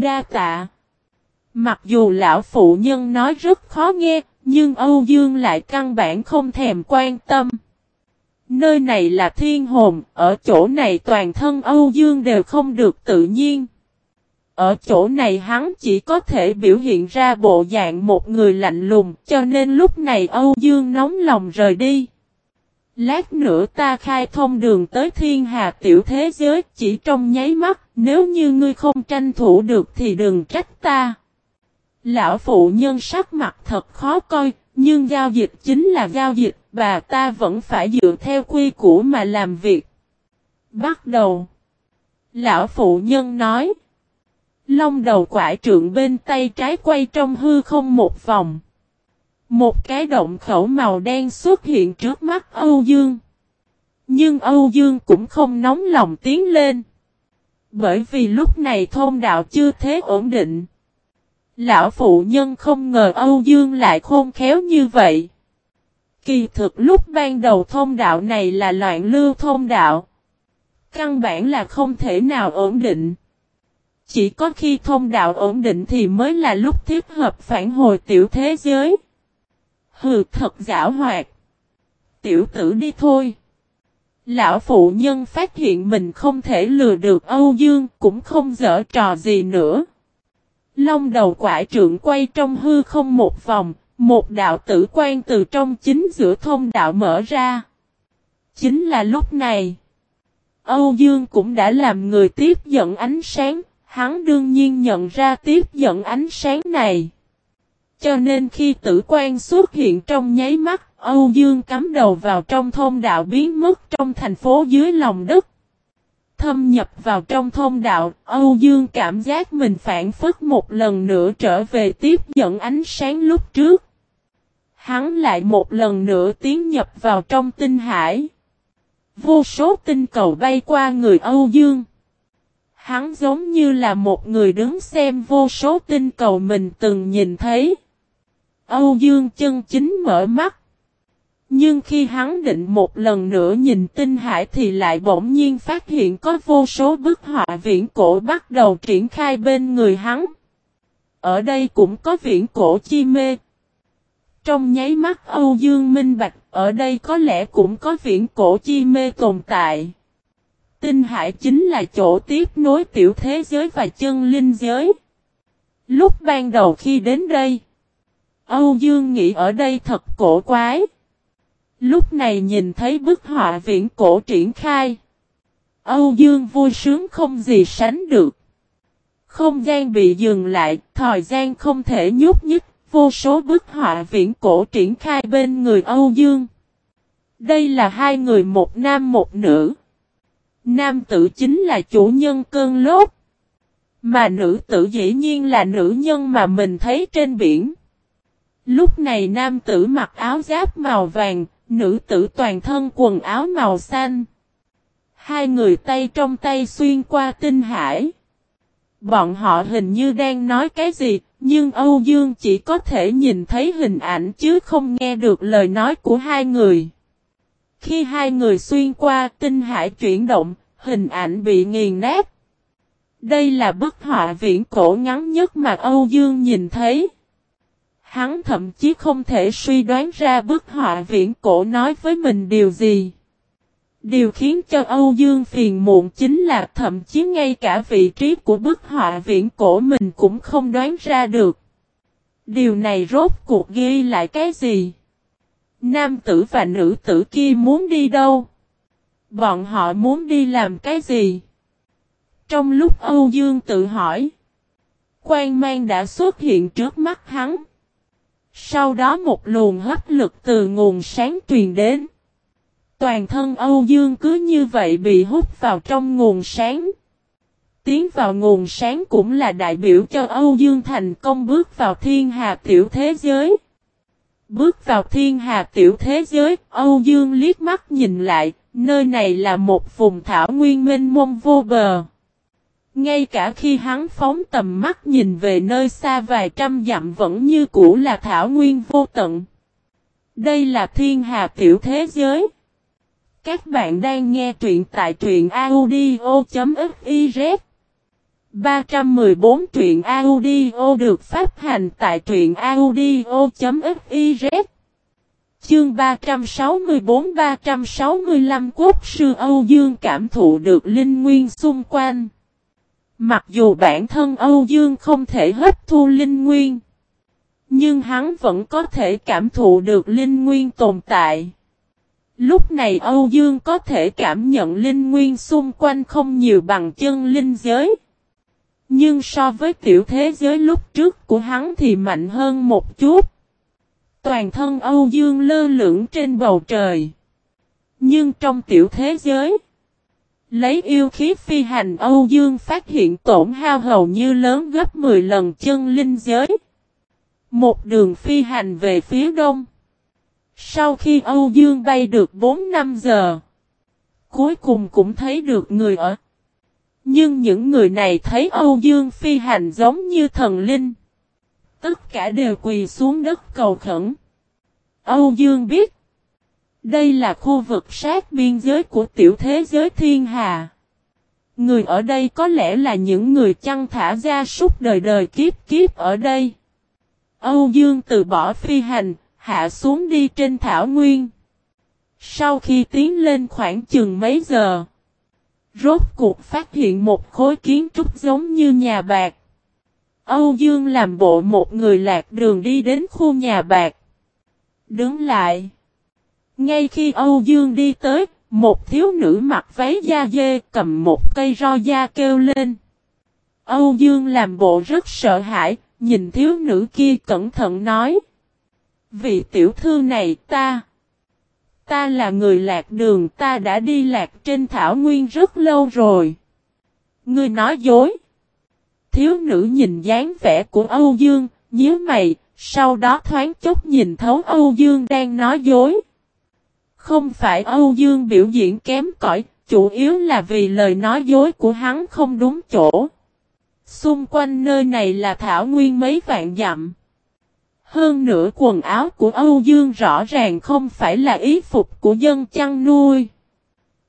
Đa tạ. Mặc dù lão phụ nhân nói rất khó nghe, nhưng Âu Dương lại căn bản không thèm quan tâm. Nơi này là thiên hồn, ở chỗ này toàn thân Âu Dương đều không được tự nhiên. Ở chỗ này hắn chỉ có thể biểu hiện ra bộ dạng một người lạnh lùng, cho nên lúc này Âu Dương nóng lòng rời đi. Lát nữa ta khai thông đường tới thiên hà tiểu thế giới chỉ trong nháy mắt, nếu như ngươi không tranh thủ được thì đừng trách ta. Lão phụ nhân sắc mặt thật khó coi, nhưng giao dịch chính là giao dịch, bà ta vẫn phải dựa theo quy củ mà làm việc. Bắt đầu. Lão phụ nhân nói. Long đầu quải trượng bên tay trái quay trong hư không một vòng. Một cái động khẩu màu đen xuất hiện trước mắt Âu Dương. Nhưng Âu Dương cũng không nóng lòng tiến lên. Bởi vì lúc này thôn đạo chưa thế ổn định. Lão phụ nhân không ngờ Âu Dương lại khôn khéo như vậy. Kỳ thực lúc ban đầu thông đạo này là loạn lưu thông đạo. Căn bản là không thể nào ổn định. Chỉ có khi thông đạo ổn định thì mới là lúc thiết hợp phản hồi tiểu thế giới. Hừ thật giả hoạt. Tiểu tử đi thôi. Lão phụ nhân phát hiện mình không thể lừa được Âu Dương cũng không dở trò gì nữa. Long đầu quải trượng quay trong hư không một vòng, một đạo tử quan từ trong chính giữa thông đạo mở ra. Chính là lúc này. Âu Dương cũng đã làm người tiếp dẫn ánh sáng, hắn đương nhiên nhận ra tiếp dẫn ánh sáng này. Cho nên khi tử quan xuất hiện trong nháy mắt, Âu Dương cắm đầu vào trong thôn đạo biến mất trong thành phố dưới lòng đất. Thâm nhập vào trong thôn đạo, Âu Dương cảm giác mình phản phất một lần nữa trở về tiếp dẫn ánh sáng lúc trước. Hắn lại một lần nữa tiến nhập vào trong tinh hải. Vô số tinh cầu bay qua người Âu Dương. Hắn giống như là một người đứng xem vô số tinh cầu mình từng nhìn thấy. Âu Dương chân chính mở mắt. Nhưng khi hắn định một lần nữa nhìn tinh hải thì lại bỗng nhiên phát hiện có vô số bức họa viễn cổ bắt đầu triển khai bên người hắn. Ở đây cũng có viễn cổ chi mê. Trong nháy mắt Âu Dương minh bạch, ở đây có lẽ cũng có viễn cổ chi mê tồn tại. Tinh hải chính là chỗ tiếp nối tiểu thế giới và chân linh giới. Lúc ban đầu khi đến đây, Âu Dương nghĩ ở đây thật cổ quái. Lúc này nhìn thấy bức họa viễn cổ triển khai. Âu Dương vui sướng không gì sánh được. Không gian bị dừng lại, thời gian không thể nhúc nhích, vô số bức họa viễn cổ triển khai bên người Âu Dương. Đây là hai người một nam một nữ. Nam tử chính là chủ nhân cơn lốt. Mà nữ tử dĩ nhiên là nữ nhân mà mình thấy trên biển. Lúc này nam tử mặc áo giáp màu vàng, nữ tử toàn thân quần áo màu xanh. Hai người tay trong tay xuyên qua tinh hải. Bọn họ hình như đang nói cái gì, nhưng Âu Dương chỉ có thể nhìn thấy hình ảnh chứ không nghe được lời nói của hai người. Khi hai người xuyên qua tinh hải chuyển động, hình ảnh bị nghiền nát. Đây là bức họa viễn cổ ngắn nhất mà Âu Dương nhìn thấy. Hắn thậm chí không thể suy đoán ra bức họa viễn cổ nói với mình điều gì. Điều khiến cho Âu Dương phiền muộn chính là thậm chí ngay cả vị trí của bức họa viễn cổ mình cũng không đoán ra được. Điều này rốt cuộc ghi lại cái gì? Nam tử và nữ tử kia muốn đi đâu? Bọn họ muốn đi làm cái gì? Trong lúc Âu Dương tự hỏi, quan mang đã xuất hiện trước mắt hắn. Sau đó một luồng hấp lực từ nguồn sáng truyền đến. Toàn thân Âu Dương cứ như vậy bị hút vào trong nguồn sáng. Tiến vào nguồn sáng cũng là đại biểu cho Âu Dương thành công bước vào thiên hà tiểu thế giới. Bước vào thiên hà tiểu thế giới, Âu Dương liếc mắt nhìn lại, nơi này là một vùng thảo nguyên mênh mông vô bờ. Ngay cả khi hắn phóng tầm mắt nhìn về nơi xa vài trăm dặm vẫn như cũ là thảo nguyên vô tận. Đây là thiên hà tiểu thế giới. Các bạn đang nghe truyện tại truyện audio.fiz 314 truyện audio được phát hành tại truyện audio.fiz Chương 364-365 Quốc sư Âu Dương cảm thụ được linh nguyên xung quanh. Mặc dù bản thân Âu Dương không thể hấp thu linh nguyên, nhưng hắn vẫn có thể cảm thụ được linh nguyên tồn tại. Lúc này Âu Dương có thể cảm nhận linh nguyên xung quanh không nhiều bằng chân linh giới. Nhưng so với tiểu thế giới lúc trước của hắn thì mạnh hơn một chút. Toàn thân Âu Dương lơ lửng trên bầu trời. Nhưng trong tiểu thế giới, lấy yêu khí phi hành Âu Dương phát hiện tổn hao hầu như lớn gấp 10 lần chân linh giới. Một đường phi hành về phía đông. Sau khi Âu Dương bay được 4-5 giờ, cuối cùng cũng thấy được người ở. Nhưng những người này thấy Âu Dương phi hành giống như thần linh. Tất cả đều quỳ xuống đất cầu khẩn. Âu Dương biết. Đây là khu vực sát biên giới của tiểu thế giới thiên hà. Người ở đây có lẽ là những người chăn thả ra súc đời đời kiếp kiếp ở đây. Âu Dương từ bỏ phi hành, hạ xuống đi trên thảo nguyên. Sau khi tiến lên khoảng chừng mấy giờ, rốt cuộc phát hiện một khối kiến trúc giống như nhà bạc. Âu Dương làm bộ một người lạc đường đi đến khu nhà bạc. Đứng lại. Ngay khi Âu Dương đi tới, một thiếu nữ mặc váy da dê cầm một cây ro da kêu lên. Âu Dương làm bộ rất sợ hãi, nhìn thiếu nữ kia cẩn thận nói. Vị tiểu thư này ta. Ta là người lạc đường ta đã đi lạc trên thảo nguyên rất lâu rồi. Ngươi nói dối. Thiếu nữ nhìn dáng vẻ của Âu Dương, nhíu mày, sau đó thoáng chốc nhìn thấu Âu Dương đang nói dối. Không phải Âu Dương biểu diễn kém cỏi, chủ yếu là vì lời nói dối của hắn không đúng chỗ. Xung quanh nơi này là thảo nguyên mấy vạn dặm. Hơn nữa quần áo của Âu Dương rõ ràng không phải là ý phục của dân chăn nuôi.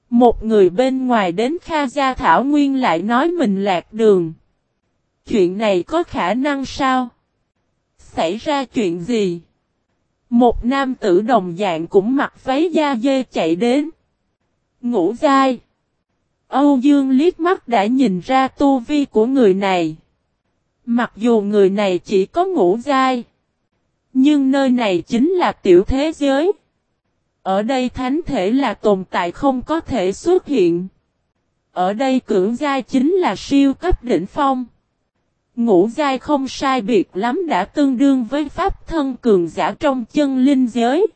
Một người bên ngoài đến Kha Gia Thảo Nguyên lại nói mình lạc đường. Chuyện này có khả năng sao? Xảy ra chuyện gì? Một nam tử đồng dạng cũng mặc váy da dê chạy đến. ngũ dai. Âu Dương liếc mắt đã nhìn ra tu vi của người này. Mặc dù người này chỉ có ngũ dai. Nhưng nơi này chính là tiểu thế giới. Ở đây thánh thể là tồn tại không có thể xuất hiện. Ở đây cưỡng giai chính là siêu cấp đỉnh phong. Ngũ giai không sai biệt lắm đã tương đương với pháp thân cường giả trong chân linh giới.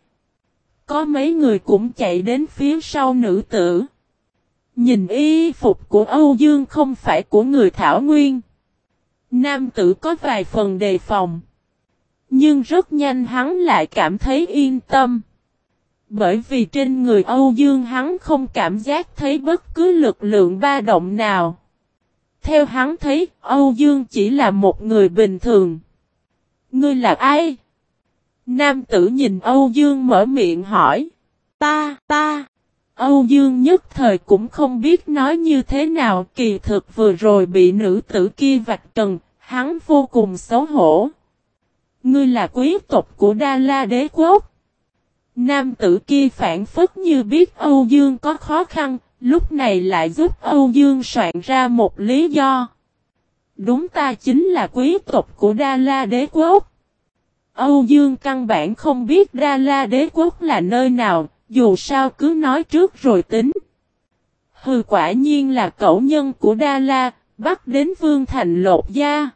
Có mấy người cũng chạy đến phía sau nữ tử. Nhìn y phục của Âu Dương không phải của người Thảo Nguyên. Nam tử có vài phần đề phòng. Nhưng rất nhanh hắn lại cảm thấy yên tâm. Bởi vì trên người Âu Dương hắn không cảm giác thấy bất cứ lực lượng ba động nào. Theo hắn thấy, Âu Dương chỉ là một người bình thường. Ngươi là ai? Nam tử nhìn Âu Dương mở miệng hỏi. Ta, ta. Âu Dương nhất thời cũng không biết nói như thế nào kỳ thực vừa rồi bị nữ tử kia vạch trần, hắn vô cùng xấu hổ. Ngươi là quý tộc của Đa La đế quốc. Nam tử kia phản phất như biết Âu Dương có khó khăn, lúc này lại giúp Âu Dương soạn ra một lý do. Đúng ta chính là quý tộc của Đa La đế quốc. Âu Dương căn bản không biết Đa La đế quốc là nơi nào, dù sao cứ nói trước rồi tính. Hừ quả nhiên là cậu nhân của Đa La, bắt đến Vương Thành lột da.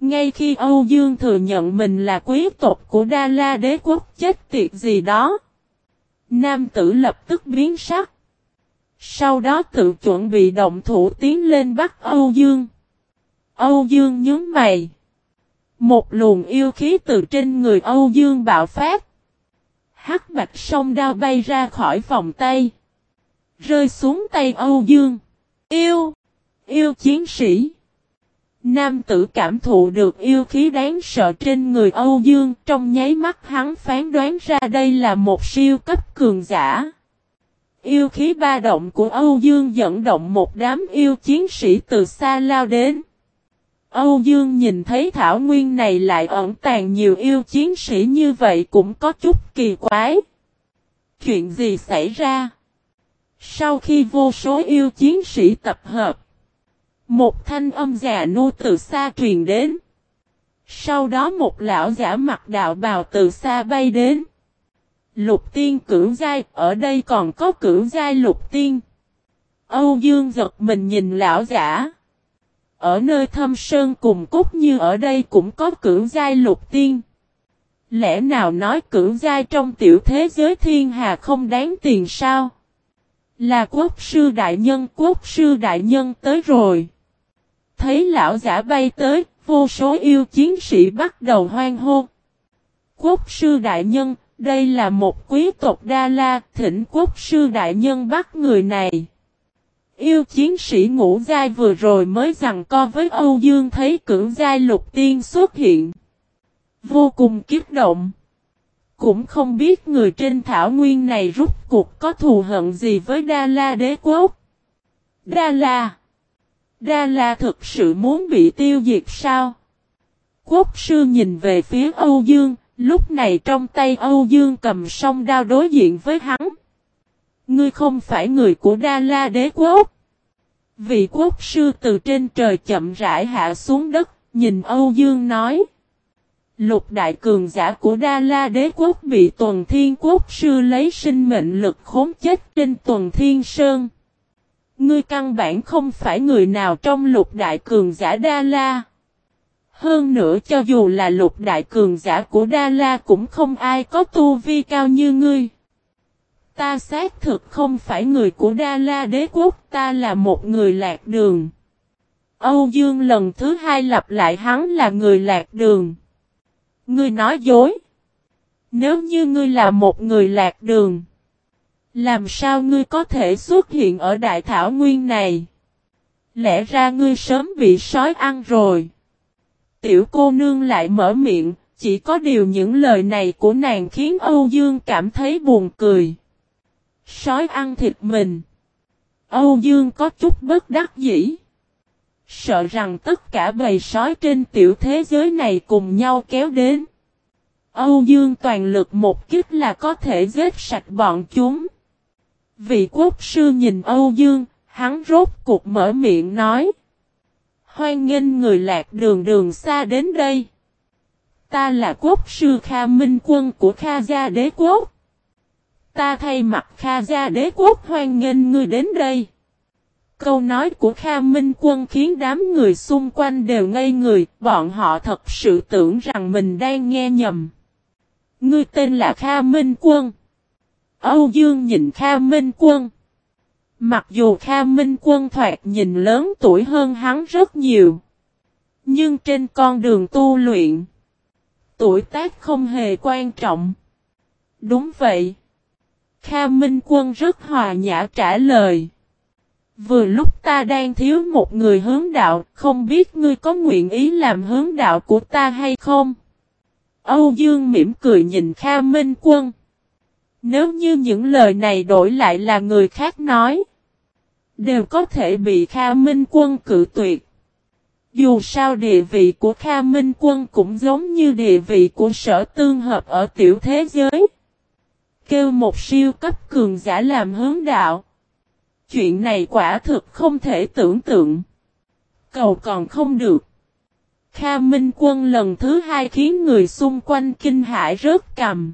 Ngay khi Âu Dương thừa nhận mình là quý tộc của Đa La đế quốc chết tiệt gì đó. Nam tử lập tức biến sắc. Sau đó tự chuẩn bị động thủ tiến lên bắt Âu Dương. Âu Dương nhớ mày. Một luồng yêu khí từ trên người Âu Dương bạo phát. Hắc bạch sông đao bay ra khỏi vòng tay. Rơi xuống tay Âu Dương. Yêu! Yêu chiến sĩ! Nam tử cảm thụ được yêu khí đáng sợ trên người Âu Dương, trong nháy mắt hắn phán đoán ra đây là một siêu cấp cường giả. Yêu khí ba động của Âu Dương dẫn động một đám yêu chiến sĩ từ xa lao đến. Âu Dương nhìn thấy thảo nguyên này lại ẩn tàng nhiều yêu chiến sĩ như vậy cũng có chút kỳ quái. Chuyện gì xảy ra? Sau khi vô số yêu chiến sĩ tập hợp, một thanh âm già nua từ xa truyền đến. Sau đó một lão giả mặc đạo bào từ xa bay đến. Lục tiên cửu giai, ở đây còn có cửu giai lục tiên. Âu Dương giật mình nhìn lão giả. Ở nơi thâm sơn cùng cốt như ở đây cũng có cửu giai lục tiên. Lẽ nào nói cửu giai trong tiểu thế giới thiên hà không đáng tiền sao? Là quốc sư đại nhân, quốc sư đại nhân tới rồi. Thấy lão giả bay tới, vô số yêu chiến sĩ bắt đầu hoang hô. Quốc sư đại nhân, đây là một quý tộc Đa La, thỉnh quốc sư đại nhân bắt người này. Yêu chiến sĩ ngũ giai vừa rồi mới rằng co với Âu Dương thấy cưỡng giai lục tiên xuất hiện. Vô cùng kiếp động. Cũng không biết người trên thảo nguyên này rút cuộc có thù hận gì với Đa La đế quốc. Đa La. Đa La thực sự muốn bị tiêu diệt sao? Quốc sư nhìn về phía Âu Dương, lúc này trong tay Âu Dương cầm song đao đối diện với hắn. Ngươi không phải người của Đa La đế quốc. Vị quốc sư từ trên trời chậm rãi hạ xuống đất, nhìn Âu Dương nói. Lục đại cường giả của Đa La đế quốc bị tuần thiên quốc sư lấy sinh mệnh lực khốn chết trên tuần thiên sơn. Ngươi căn bản không phải người nào trong lục đại cường giả Đa La. Hơn nữa cho dù là lục đại cường giả của Đa La cũng không ai có tu vi cao như ngươi. Ta xác thực không phải người của Đa La đế quốc, ta là một người lạc đường. Âu Dương lần thứ hai lặp lại hắn là người lạc đường. Ngươi nói dối. Nếu như ngươi là một người lạc đường. Làm sao ngươi có thể xuất hiện ở đại thảo nguyên này? Lẽ ra ngươi sớm bị sói ăn rồi. Tiểu cô nương lại mở miệng, chỉ có điều những lời này của nàng khiến Âu Dương cảm thấy buồn cười. Sói ăn thịt mình. Âu Dương có chút bất đắc dĩ. Sợ rằng tất cả bầy sói trên tiểu thế giới này cùng nhau kéo đến. Âu Dương toàn lực một kích là có thể giết sạch bọn chúng. Vị quốc sư nhìn Âu Dương, hắn rốt cuộc mở miệng nói. Hoan nghênh người lạc đường đường xa đến đây. Ta là quốc sư Kha Minh Quân của Kha Gia Đế Quốc. Ta thay mặt Kha Gia Đế Quốc hoan nghênh ngươi đến đây. Câu nói của Kha Minh Quân khiến đám người xung quanh đều ngây người, bọn họ thật sự tưởng rằng mình đang nghe nhầm. Ngươi tên là Kha Minh Quân. Âu Dương nhìn Kha Minh Quân. Mặc dù Kha Minh Quân thoạt nhìn lớn tuổi hơn hắn rất nhiều. Nhưng trên con đường tu luyện, tuổi tác không hề quan trọng. Đúng vậy. Kha Minh Quân rất hòa nhã trả lời. Vừa lúc ta đang thiếu một người hướng đạo, không biết ngươi có nguyện ý làm hướng đạo của ta hay không? Âu Dương mỉm cười nhìn Kha Minh Quân. Nếu như những lời này đổi lại là người khác nói, đều có thể bị Kha Minh Quân cự tuyệt. Dù sao địa vị của Kha Minh Quân cũng giống như địa vị của sở tương hợp ở tiểu thế giới. Kêu một siêu cấp cường giả làm hướng đạo. Chuyện này quả thực không thể tưởng tượng. Cầu còn không được. Kha Minh Quân lần thứ hai khiến người xung quanh kinh hãi rớt cầm.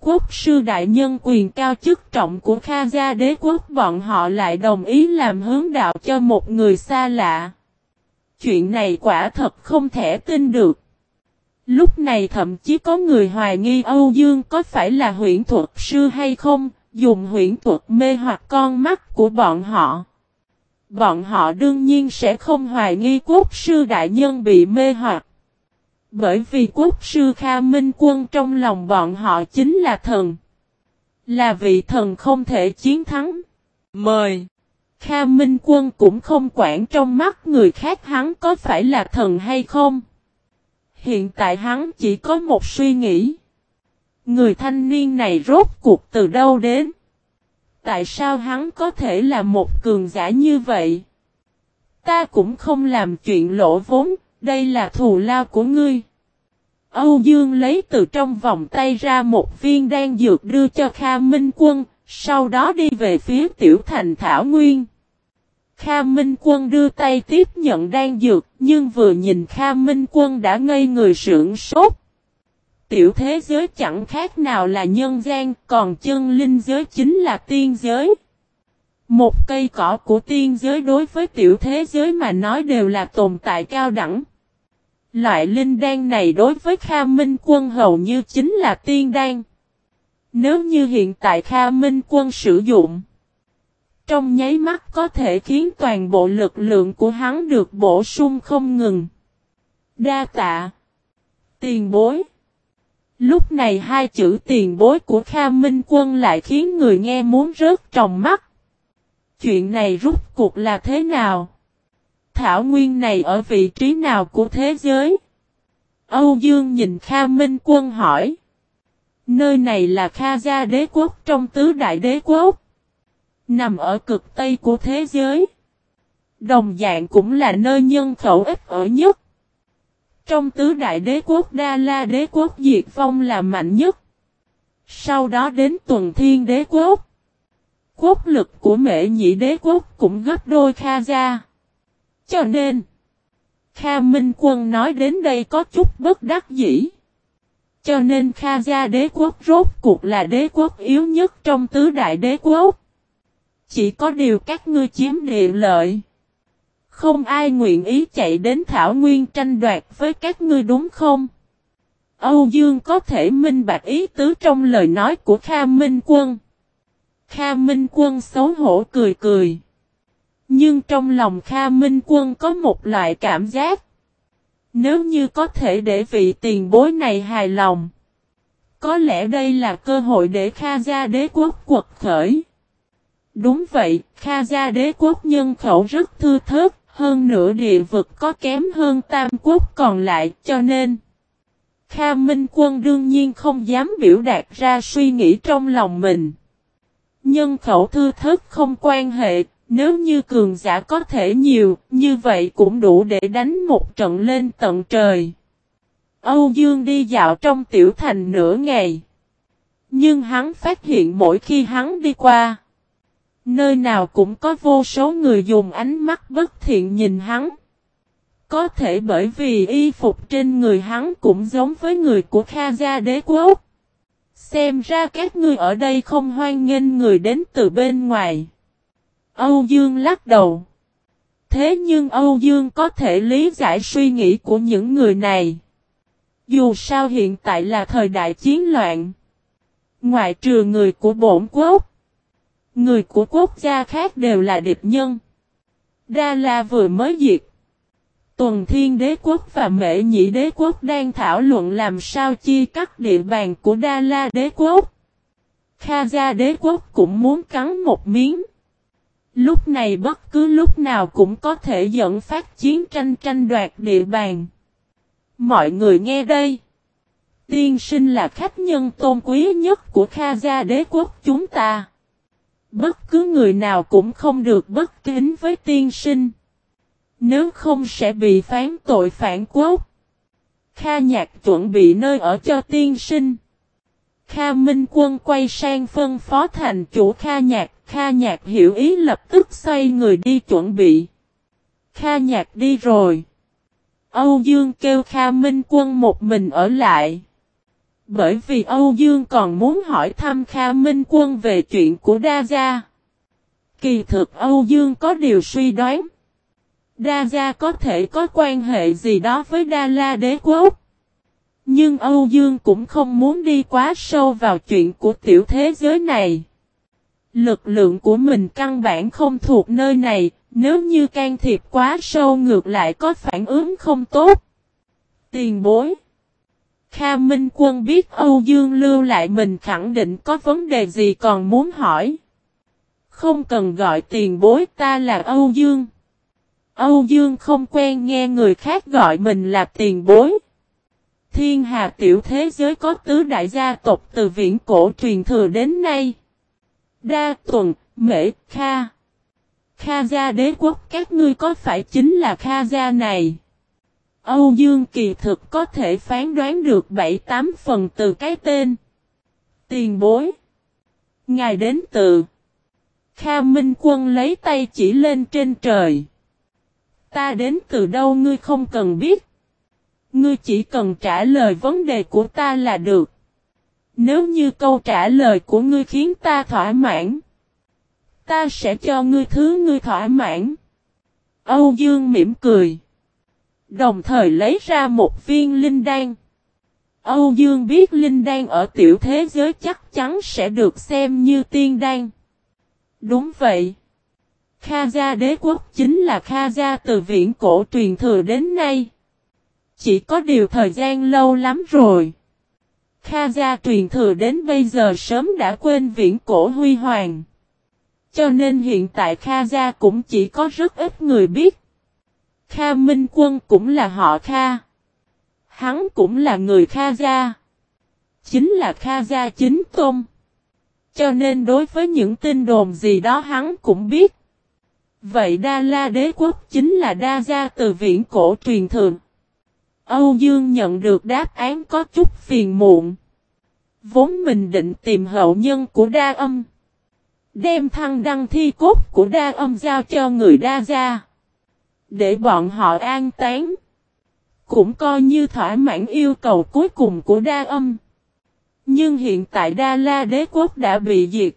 Quốc sư đại nhân quyền cao chức trọng của Kha gia đế quốc bọn họ lại đồng ý làm hướng đạo cho một người xa lạ. Chuyện này quả thật không thể tin được. Lúc này thậm chí có người hoài nghi Âu Dương có phải là huyễn thuật sư hay không, dùng huyễn thuật mê hoặc con mắt của bọn họ. Bọn họ đương nhiên sẽ không hoài nghi quốc sư đại nhân bị mê hoặc. Bởi vì quốc sư Kha Minh Quân trong lòng bọn họ chính là thần. Là vị thần không thể chiến thắng. Mời! Kha Minh Quân cũng không quản trong mắt người khác hắn có phải là thần hay không. Hiện tại hắn chỉ có một suy nghĩ. Người thanh niên này rốt cuộc từ đâu đến? tại sao hắn có thể là một cường giả như vậy? Ta cũng không làm chuyện lỗ vốn, đây là thù lao của ngươi. Âu Dương lấy từ trong vòng tay ra một viên đan dược đưa cho Kha Minh Quân, sau đó đi về phía tiểu thành Thảo Nguyên. Kha Minh Quân đưa tay tiếp nhận đan dược, nhưng vừa nhìn Kha Minh Quân đã ngây người sưởng sốt. Tiểu thế giới chẳng khác nào là nhân gian, còn chân linh giới chính là tiên giới. Một cây cỏ của tiên giới đối với tiểu thế giới mà nói đều là tồn tại cao đẳng. Loại linh đan này đối với Kha Minh Quân hầu như chính là tiên đan. Nếu như hiện tại Kha Minh Quân sử dụng, trong nháy mắt có thể khiến toàn bộ lực lượng của hắn được bổ sung không ngừng. Đa tạ. Tiền bối. Lúc này hai chữ tiền bối của Kha Minh Quân lại khiến người nghe muốn rớt trong mắt. Chuyện này rút cuộc là thế nào? Thảo Nguyên này ở vị trí nào của thế giới? Âu Dương nhìn Kha Minh Quân hỏi. Nơi này là Kha Gia đế quốc trong tứ đại đế quốc. Nằm ở cực tây của thế giới. Đồng dạng cũng là nơi nhân khẩu ít ở nhất. Trong tứ đại đế quốc, Đa La đế quốc, diệt phong là mạnh nhất. Sau đó đến tuần thiên đế quốc. Quốc lực của mệ nhị đế quốc cũng gấp đôi Kha gia. Cho nên, Kha Minh Quân nói đến đây có chút bất đắc dĩ. Cho nên Kha gia đế quốc rốt cuộc là đế quốc yếu nhất trong tứ đại đế quốc. Chỉ có điều các ngươi chiếm địa lợi. Không ai nguyện ý chạy đến Thảo Nguyên tranh đoạt với các ngươi đúng không? Âu Dương có thể minh bạch ý tứ trong lời nói của Kha Minh Quân. Kha Minh Quân xấu hổ cười cười. Nhưng trong lòng Kha Minh Quân có một loại cảm giác. Nếu như có thể để vị tiền bối này hài lòng. Có lẽ đây là cơ hội để Kha gia đế quốc quật khởi. Đúng vậy, Kha gia đế quốc nhân khẩu rất thư thớt, hơn nữa địa vực có kém hơn tam quốc còn lại cho nên. Kha Minh Quân đương nhiên không dám biểu đạt ra suy nghĩ trong lòng mình. Nhân khẩu thư thớt không quan hệ, nếu như cường giả có thể nhiều, như vậy cũng đủ để đánh một trận lên tận trời. Âu Dương đi dạo trong tiểu thành nửa ngày. Nhưng hắn phát hiện mỗi khi hắn đi qua, nơi nào cũng có vô số người dùng ánh mắt bất thiện nhìn hắn. Có thể bởi vì y phục trên người hắn cũng giống với người của Kha gia đế quốc. Xem ra các ngươi ở đây không hoan nghênh người đến từ bên ngoài. Âu Dương lắc đầu. Thế nhưng Âu Dương có thể lý giải suy nghĩ của những người này. Dù sao hiện tại là thời đại chiến loạn. Ngoại trừ người của bổn quốc. Người của quốc gia khác đều là địch nhân. Đa La vừa mới diệt. Tuần Thiên Đế Quốc và Mễ Nhị Đế Quốc đang thảo luận làm sao chia cắt địa bàn của Đa La Đế Quốc. Kha Gia Đế Quốc cũng muốn cắn một miếng. Lúc này bất cứ lúc nào cũng có thể dẫn phát chiến tranh tranh đoạt địa bàn. Mọi người nghe đây. Tiên sinh là khách nhân tôn quý nhất của Kha Gia Đế Quốc chúng ta. Bất cứ người nào cũng không được bất kính với tiên sinh. Nếu không sẽ bị phán tội phản quốc. Kha nhạc chuẩn bị nơi ở cho tiên sinh. Kha Minh Quân quay sang phân phó thành chủ Kha nhạc. Kha nhạc hiểu ý lập tức xoay người đi chuẩn bị. Kha nhạc đi rồi. Âu Dương kêu Kha Minh Quân một mình ở lại. Bởi vì Âu Dương còn muốn hỏi thăm Kha Minh Quân về chuyện của Đa Gia. Kỳ thực Âu Dương có điều suy đoán. Đa Gia có thể có quan hệ gì đó với Đa La Đế Quốc. Nhưng Âu Dương cũng không muốn đi quá sâu vào chuyện của tiểu thế giới này. Lực lượng của mình căn bản không thuộc nơi này, nếu như can thiệp quá sâu ngược lại có phản ứng không tốt. Tiền bối Kha Minh Quân biết Âu Dương lưu lại mình khẳng định có vấn đề gì còn muốn hỏi. Không cần gọi tiền bối ta là Âu Dương. Âu Dương không quen nghe người khác gọi mình là tiền bối. Thiên hà tiểu thế giới có tứ đại gia tộc từ viễn cổ truyền thừa đến nay. Đa tuần, mễ, kha. Kha gia đế quốc các ngươi có phải chính là Kha gia này? Âu Dương kỳ thực có thể phán đoán được 7-8 phần từ cái tên. Tiền bối. Ngài đến từ. Kha Minh Quân lấy tay chỉ lên trên trời. Ta đến từ đâu ngươi không cần biết. Ngươi chỉ cần trả lời vấn đề của ta là được. Nếu như câu trả lời của ngươi khiến ta thỏa mãn. Ta sẽ cho ngươi thứ ngươi thỏa mãn. Âu Dương mỉm cười. Đồng thời lấy ra một viên linh đan. Âu Dương biết linh đan ở tiểu thế giới chắc chắn sẽ được xem như tiên đan. Đúng vậy. Kha gia đế quốc chính là Kha gia từ viễn cổ truyền thừa đến nay. Chỉ có điều thời gian lâu lắm rồi. Kha gia truyền thừa đến bây giờ sớm đã quên viễn cổ huy hoàng. Cho nên hiện tại Kha gia cũng chỉ có rất ít người biết. Kha Minh Quân cũng là họ Kha. Hắn cũng là người Kha gia. Chính là Kha gia chính tôn. Cho nên đối với những tin đồn gì đó hắn cũng biết. Vậy Đa La đế quốc chính là đa gia từ viễn cổ truyền thường. Âu Dương nhận được đáp án có chút phiền muộn. Vốn mình định tìm hậu nhân của đa âm. Đem thăng đăng thi cốt của đa âm giao cho người đa gia. Để bọn họ an tán. Cũng coi như thỏa mãn yêu cầu cuối cùng của đa âm. Nhưng hiện tại Đa La đế quốc đã bị diệt.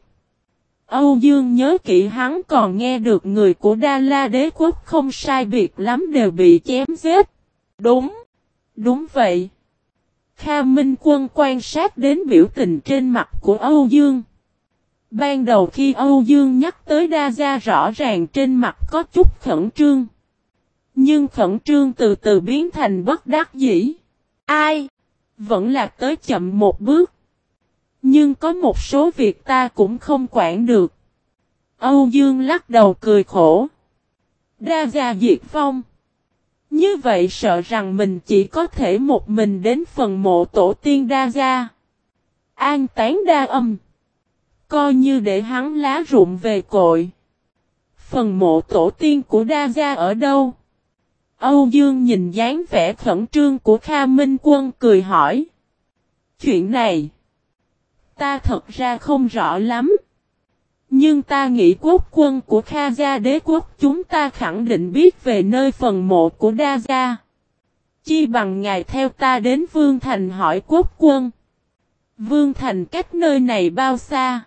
Âu Dương nhớ kỹ hắn còn nghe được người của Đa La đế quốc không sai biệt lắm đều bị chém giết. Đúng. Đúng vậy. Kha Minh Quân quan sát đến biểu tình trên mặt của Âu Dương. Ban đầu khi Âu Dương nhắc tới Đa Gia rõ ràng trên mặt có chút khẩn trương. Nhưng khẩn trương từ từ biến thành bất đắc dĩ. Ai? Vẫn là tới chậm một bước. Nhưng có một số việc ta cũng không quản được. Âu Dương lắc đầu cười khổ. Đa gia diệt phong. Như vậy sợ rằng mình chỉ có thể một mình đến phần mộ tổ tiên đa gia. An tán đa âm. Coi như để hắn lá rụng về cội. Phần mộ tổ tiên của đa gia ở đâu? Âu Dương nhìn dáng vẻ khẩn trương của Kha Minh Quân cười hỏi. Chuyện này ta thật ra không rõ lắm. Nhưng ta nghĩ quốc quân của Kha Gia đế quốc chúng ta khẳng định biết về nơi phần mộ của Đa Gia. Chi bằng ngài theo ta đến Vương Thành hỏi quốc quân. Vương Thành cách nơi này bao xa?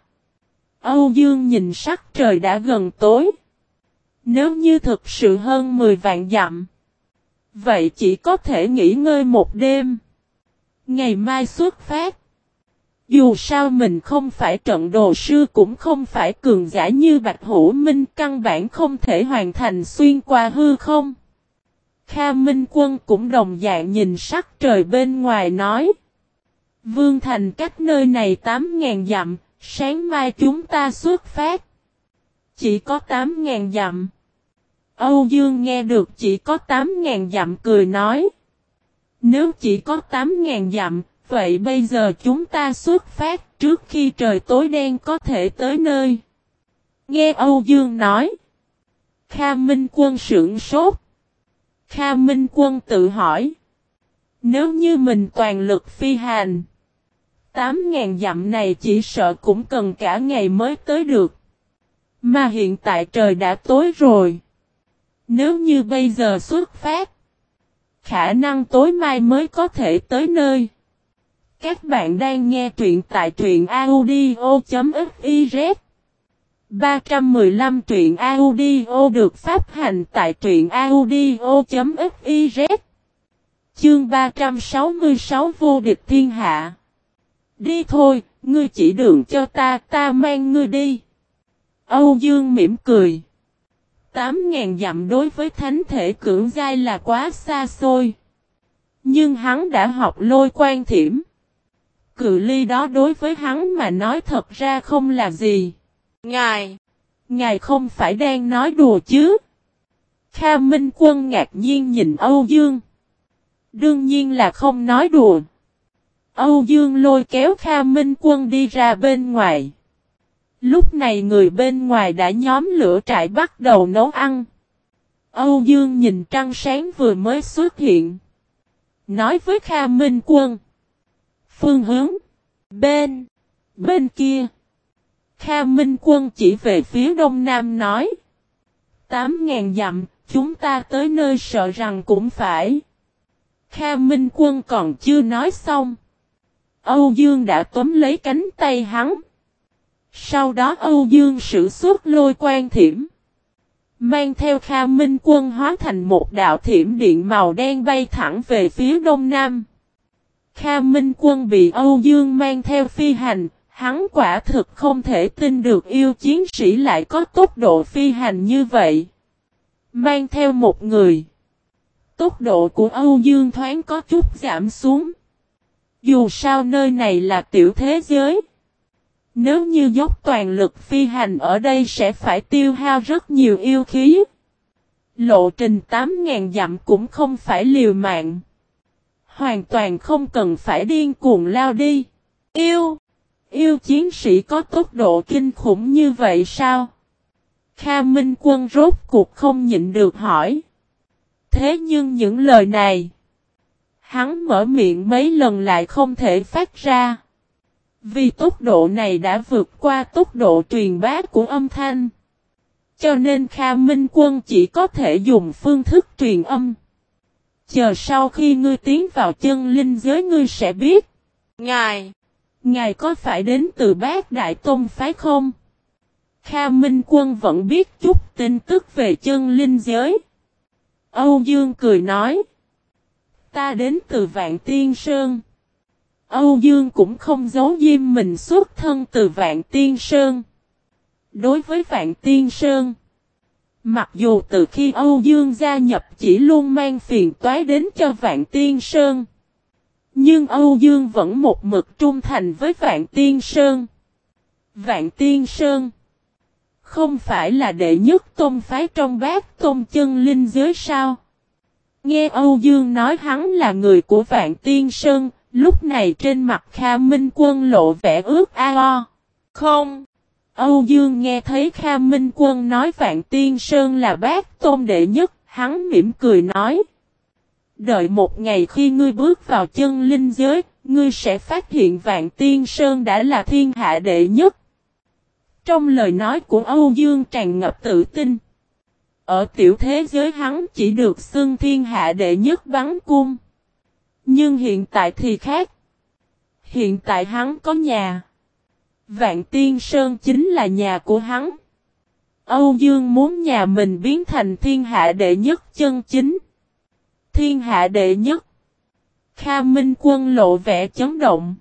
Âu Dương nhìn sắc trời đã gần tối. Nếu như thực sự hơn 10 vạn dặm. Vậy chỉ có thể nghỉ ngơi một đêm. Ngày mai xuất phát. Dù sao mình không phải trận đồ sư cũng không phải cường giả như Bạch Hữu Minh căn bản không thể hoàn thành xuyên qua hư không. Kha Minh Quân cũng đồng dạng nhìn sắc trời bên ngoài nói. Vương Thành cách nơi này 8.000 dặm, sáng mai chúng ta xuất phát. Chỉ có 8.000 dặm. Âu Dương nghe được chỉ có 8.000 dặm cười nói. Nếu chỉ có 8.000 dặm, Vậy bây giờ chúng ta xuất phát trước khi trời tối đen có thể tới nơi. Nghe Âu Dương nói. Kha Minh Quân sưởng sốt. Kha Minh Quân tự hỏi. Nếu như mình toàn lực phi hành. 8.000 dặm này chỉ sợ cũng cần cả ngày mới tới được. Mà hiện tại trời đã tối rồi. Nếu như bây giờ xuất phát. Khả năng tối mai mới có thể tới nơi. Các bạn đang nghe truyện tại truyện audio.fiz 315 truyện audio được phát hành tại truyện audio.fiz Chương 366 vô địch thiên hạ Đi thôi, ngươi chỉ đường cho ta, ta mang ngươi đi. Âu Dương mỉm cười. 8.000 dặm đối với thánh thể cưỡng dai là quá xa xôi. Nhưng hắn đã học lôi quan thiểm. Cự ly đó đối với hắn mà nói thật ra không là gì. Ngài! Ngài không phải đang nói đùa chứ? Kha Minh Quân ngạc nhiên nhìn Âu Dương. Đương nhiên là không nói đùa. Âu Dương lôi kéo Kha Minh Quân đi ra bên ngoài. Lúc này người bên ngoài đã nhóm lửa trại bắt đầu nấu ăn. Âu Dương nhìn trăng sáng vừa mới xuất hiện. Nói với Kha Minh Quân. Phương hướng. Bên. Bên kia. Kha Minh Quân chỉ về phía đông nam nói. Tám ngàn dặm, chúng ta tới nơi sợ rằng cũng phải. Kha Minh Quân còn chưa nói xong. Âu Dương đã tóm lấy cánh tay hắn. Sau đó Âu Dương sử xuất lôi quan thiểm. Mang theo Kha Minh Quân hóa thành một đạo thiểm điện màu đen bay thẳng về phía đông nam. Kha Minh Quân bị Âu Dương mang theo phi hành, hắn quả thực không thể tin được yêu chiến sĩ lại có tốc độ phi hành như vậy. Mang theo một người. Tốc độ của Âu Dương thoáng có chút giảm xuống. Dù sao nơi này là tiểu thế giới. Nếu như dốc toàn lực phi hành ở đây sẽ phải tiêu hao rất nhiều yêu khí. Lộ trình 8.000 dặm cũng không phải liều mạng. Hoàn toàn không cần phải điên cuồng lao đi. Yêu! Yêu chiến sĩ có tốc độ kinh khủng như vậy sao? Kha Minh Quân rốt cuộc không nhịn được hỏi. Thế nhưng những lời này, hắn mở miệng mấy lần lại không thể phát ra. Vì tốc độ này đã vượt qua tốc độ truyền bá của âm thanh. Cho nên Kha Minh Quân chỉ có thể dùng phương thức truyền âm. Chờ sau khi ngươi tiến vào chân linh giới ngươi sẽ biết. Ngài! Ngài có phải đến từ bác Đại Tôn phái không? Kha Minh Quân vẫn biết chút tin tức về chân linh giới. Âu Dương cười nói. Ta đến từ Vạn Tiên Sơn. Âu Dương cũng không giấu diêm mình xuất thân từ Vạn Tiên Sơn. Đối với Vạn Tiên Sơn, mặc dù từ khi Âu Dương gia nhập chỉ luôn mang phiền toái đến cho Vạn Tiên Sơn, nhưng Âu Dương vẫn một mực trung thành với Vạn Tiên Sơn. Vạn Tiên Sơn không phải là đệ nhất tôn phái trong bát tôn chân linh giới sao? Nghe Âu Dương nói hắn là người của Vạn Tiên Sơn, lúc này trên mặt Kha Minh Quân lộ vẻ ướt ao. Không! Âu Dương nghe thấy Kha Minh Quân nói Vạn Tiên Sơn là bát tôn đệ nhất, hắn mỉm cười nói. Đợi một ngày khi ngươi bước vào chân linh giới, ngươi sẽ phát hiện Vạn Tiên Sơn đã là thiên hạ đệ nhất. Trong lời nói của Âu Dương tràn ngập tự tin. Ở tiểu thế giới hắn chỉ được xưng thiên hạ đệ nhất bắn cung. Nhưng hiện tại thì khác. Hiện tại hắn có nhà. Vạn Tiên Sơn chính là nhà của hắn. Âu Dương muốn nhà mình biến thành thiên hạ đệ nhất chân chính. Thiên hạ đệ nhất. Kha Minh Quân lộ vẻ chấn động.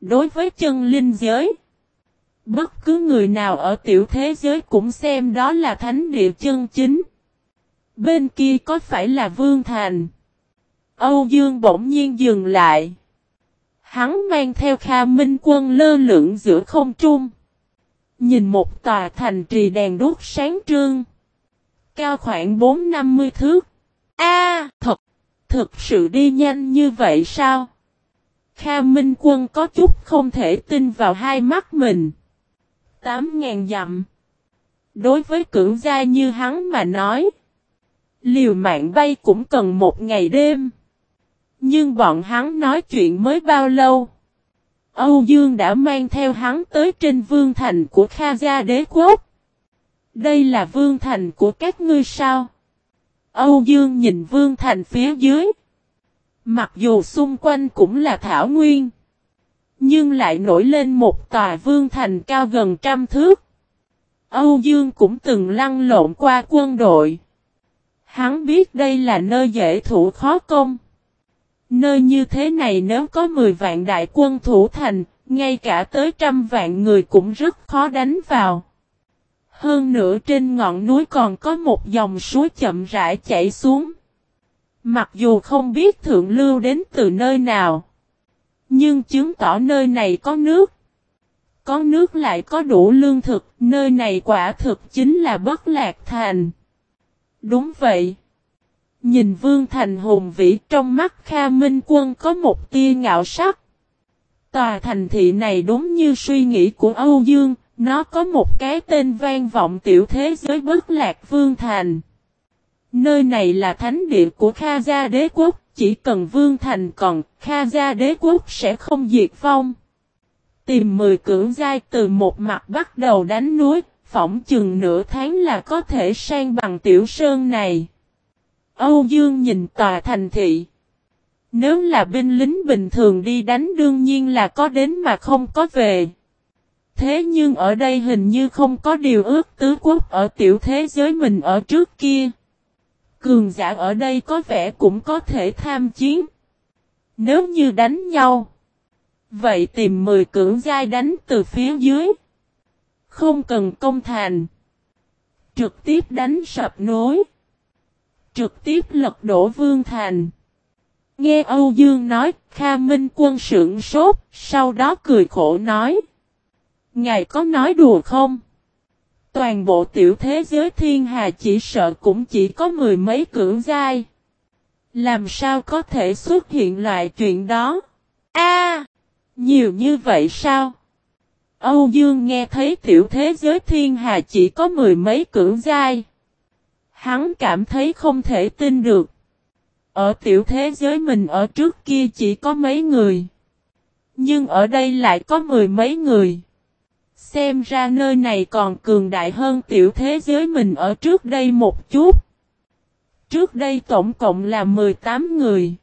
Đối với chân linh giới. Bất cứ người nào ở tiểu thế giới cũng xem đó là thánh địa chân chính. Bên kia có phải là Vương Thành? Âu Dương bỗng nhiên dừng lại. Hắn mang theo Kha Minh Quân lơ lửng giữa không trung. Nhìn một tòa thành trì đèn đốt sáng trương. Cao khoảng 4-50 thước. A, thật, thực sự đi nhanh như vậy sao? Kha Minh Quân có chút không thể tin vào hai mắt mình. 8.000 dặm. Đối với cưỡng gia như hắn mà nói. Liều mạng bay cũng cần một ngày đêm. Nhưng bọn hắn nói chuyện mới bao lâu. Âu Dương đã mang theo hắn tới trên vương thành của Kha Gia đế quốc. Đây là vương thành của các ngươi sao? Âu Dương nhìn vương thành phía dưới. Mặc dù xung quanh cũng là thảo nguyên. Nhưng lại nổi lên một tòa vương thành cao gần trăm thước. Âu Dương cũng từng lăn lộn qua quân đội. Hắn biết đây là nơi dễ thủ khó công. Nơi như thế này nếu có 10 vạn đại quân thủ thành, ngay cả tới trăm vạn người cũng rất khó đánh vào. Hơn nữa trên ngọn núi còn có một dòng suối chậm rãi chảy xuống. Mặc dù không biết thượng lưu đến từ nơi nào. Nhưng chứng tỏ nơi này có nước. Có nước lại có đủ lương thực, nơi này quả thực chính là bất lạc thành. Đúng vậy. Nhìn Vương Thành hùng vĩ trong mắt Kha Minh Quân có một tia ngạo sắc. Tòa thành thị này đúng như suy nghĩ của Âu Dương, Nó có một cái tên vang vọng tiểu thế giới bất lạc vương thành. Nơi này là thánh địa của Kha Gia đế quốc, chỉ cần vương thành còn, Kha Gia đế quốc sẽ không diệt vong. Tìm 10 cưỡng giai từ một mặt bắt đầu đánh núi, phỏng chừng nửa tháng là có thể sang bằng tiểu sơn này. Âu Dương nhìn tòa thành thị. Nếu là binh lính bình thường đi đánh đương nhiên là có đến mà không có về. Thế nhưng ở đây hình như không có điều ước tứ quốc ở tiểu thế giới mình ở trước kia. Cường giả ở đây có vẻ cũng có thể tham chiến. Nếu như đánh nhau. Vậy tìm 10 cưỡng giai đánh từ phía dưới. Không cần công thành. Trực tiếp đánh sập nối. Trực tiếp lật đổ vương thành. Nghe Âu Dương nói, Kha Minh quân sững sốt, sau đó cười khổ nói. Ngài có nói đùa không? Toàn bộ tiểu thế giới thiên hà chỉ sợ cũng chỉ có mười mấy cưỡng giai. Làm sao có thể xuất hiện loại chuyện đó? A, Nhiều như vậy sao? Âu Dương nghe thấy tiểu thế giới thiên hà chỉ có mười mấy cưỡng giai. Hắn cảm thấy không thể tin được. Ở tiểu thế giới mình ở trước kia chỉ có mấy người. Nhưng ở đây lại có mười mấy người. Xem ra nơi này còn cường đại hơn tiểu thế giới mình ở trước đây một chút. Trước đây tổng cộng là 18 người.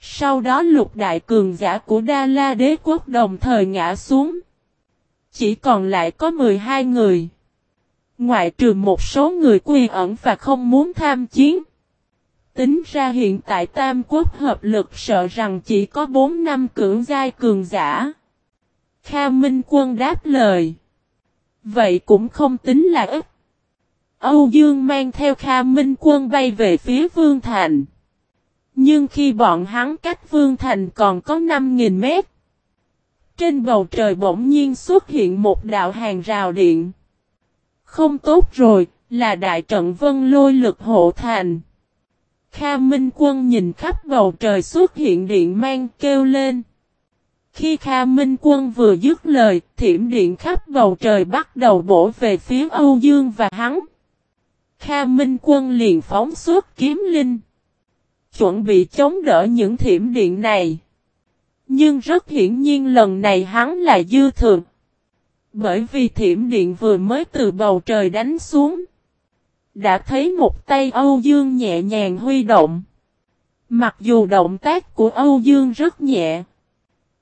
Sau đó lục đại cường giả của Đa La đế quốc đồng thời ngã xuống. Chỉ còn lại có 12 người. Ngoại trừ một số người quy ẩn và không muốn tham chiến. Tính ra hiện tại Tam Quốc hợp lực sợ rằng chỉ có 4 năm cưỡng giai cường giả. Kha Minh Quân đáp lời. Vậy cũng không tính là ít. Âu Dương mang theo Kha Minh Quân bay về phía Vương Thành. Nhưng khi bọn hắn cách Vương Thành còn có 5.000 mét. Trên bầu trời bỗng nhiên xuất hiện một đạo hàng rào điện. Không tốt rồi, là đại trận vân lôi lực hộ thành. Kha Minh Quân nhìn khắp bầu trời xuất hiện điện mang kêu lên. Khi Kha Minh Quân vừa dứt lời, thiểm điện khắp bầu trời bắt đầu bổ về phía Âu Dương và hắn. Kha Minh Quân liền phóng suốt kiếm linh. Chuẩn bị chống đỡ những thiểm điện này. Nhưng rất hiển nhiên lần này hắn là dư thường. Bởi vì thiểm điện vừa mới từ bầu trời đánh xuống. Đã thấy một tay Âu Dương nhẹ nhàng huy động. Mặc dù động tác của Âu Dương rất nhẹ.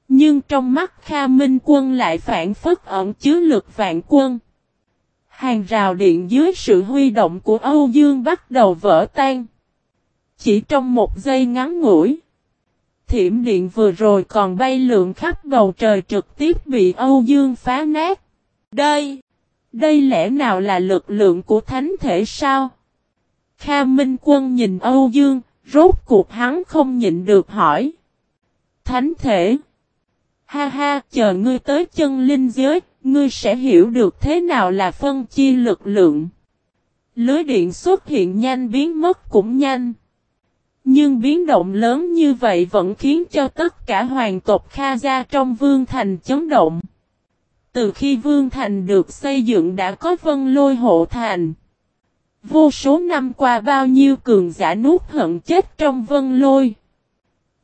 Nhưng trong mắt Kha Minh quân lại phản phất ẩn chứa lực vạn quân. Hàng rào điện dưới sự huy động của Âu Dương bắt đầu vỡ tan. Chỉ trong một giây ngắn ngủi. Thiểm điện vừa rồi còn bay lượn khắp bầu trời trực tiếp bị Âu Dương phá nát. Đây! Đây lẽ nào là lực lượng của thánh thể sao? Kha Minh Quân nhìn Âu Dương, rốt cuộc hắn không nhịn được hỏi. Thánh thể! Ha ha, chờ ngươi tới chân linh giới, ngươi sẽ hiểu được thế nào là phân chia lực lượng. Lưới điện xuất hiện nhanh biến mất cũng nhanh. Nhưng biến động lớn như vậy vẫn khiến cho tất cả hoàng tộc Kha gia trong vương thành chấn động. Từ khi vương thành được xây dựng đã có vân lôi hộ thành. Vô số năm qua bao nhiêu cường giả nuốt hận chết trong vân lôi.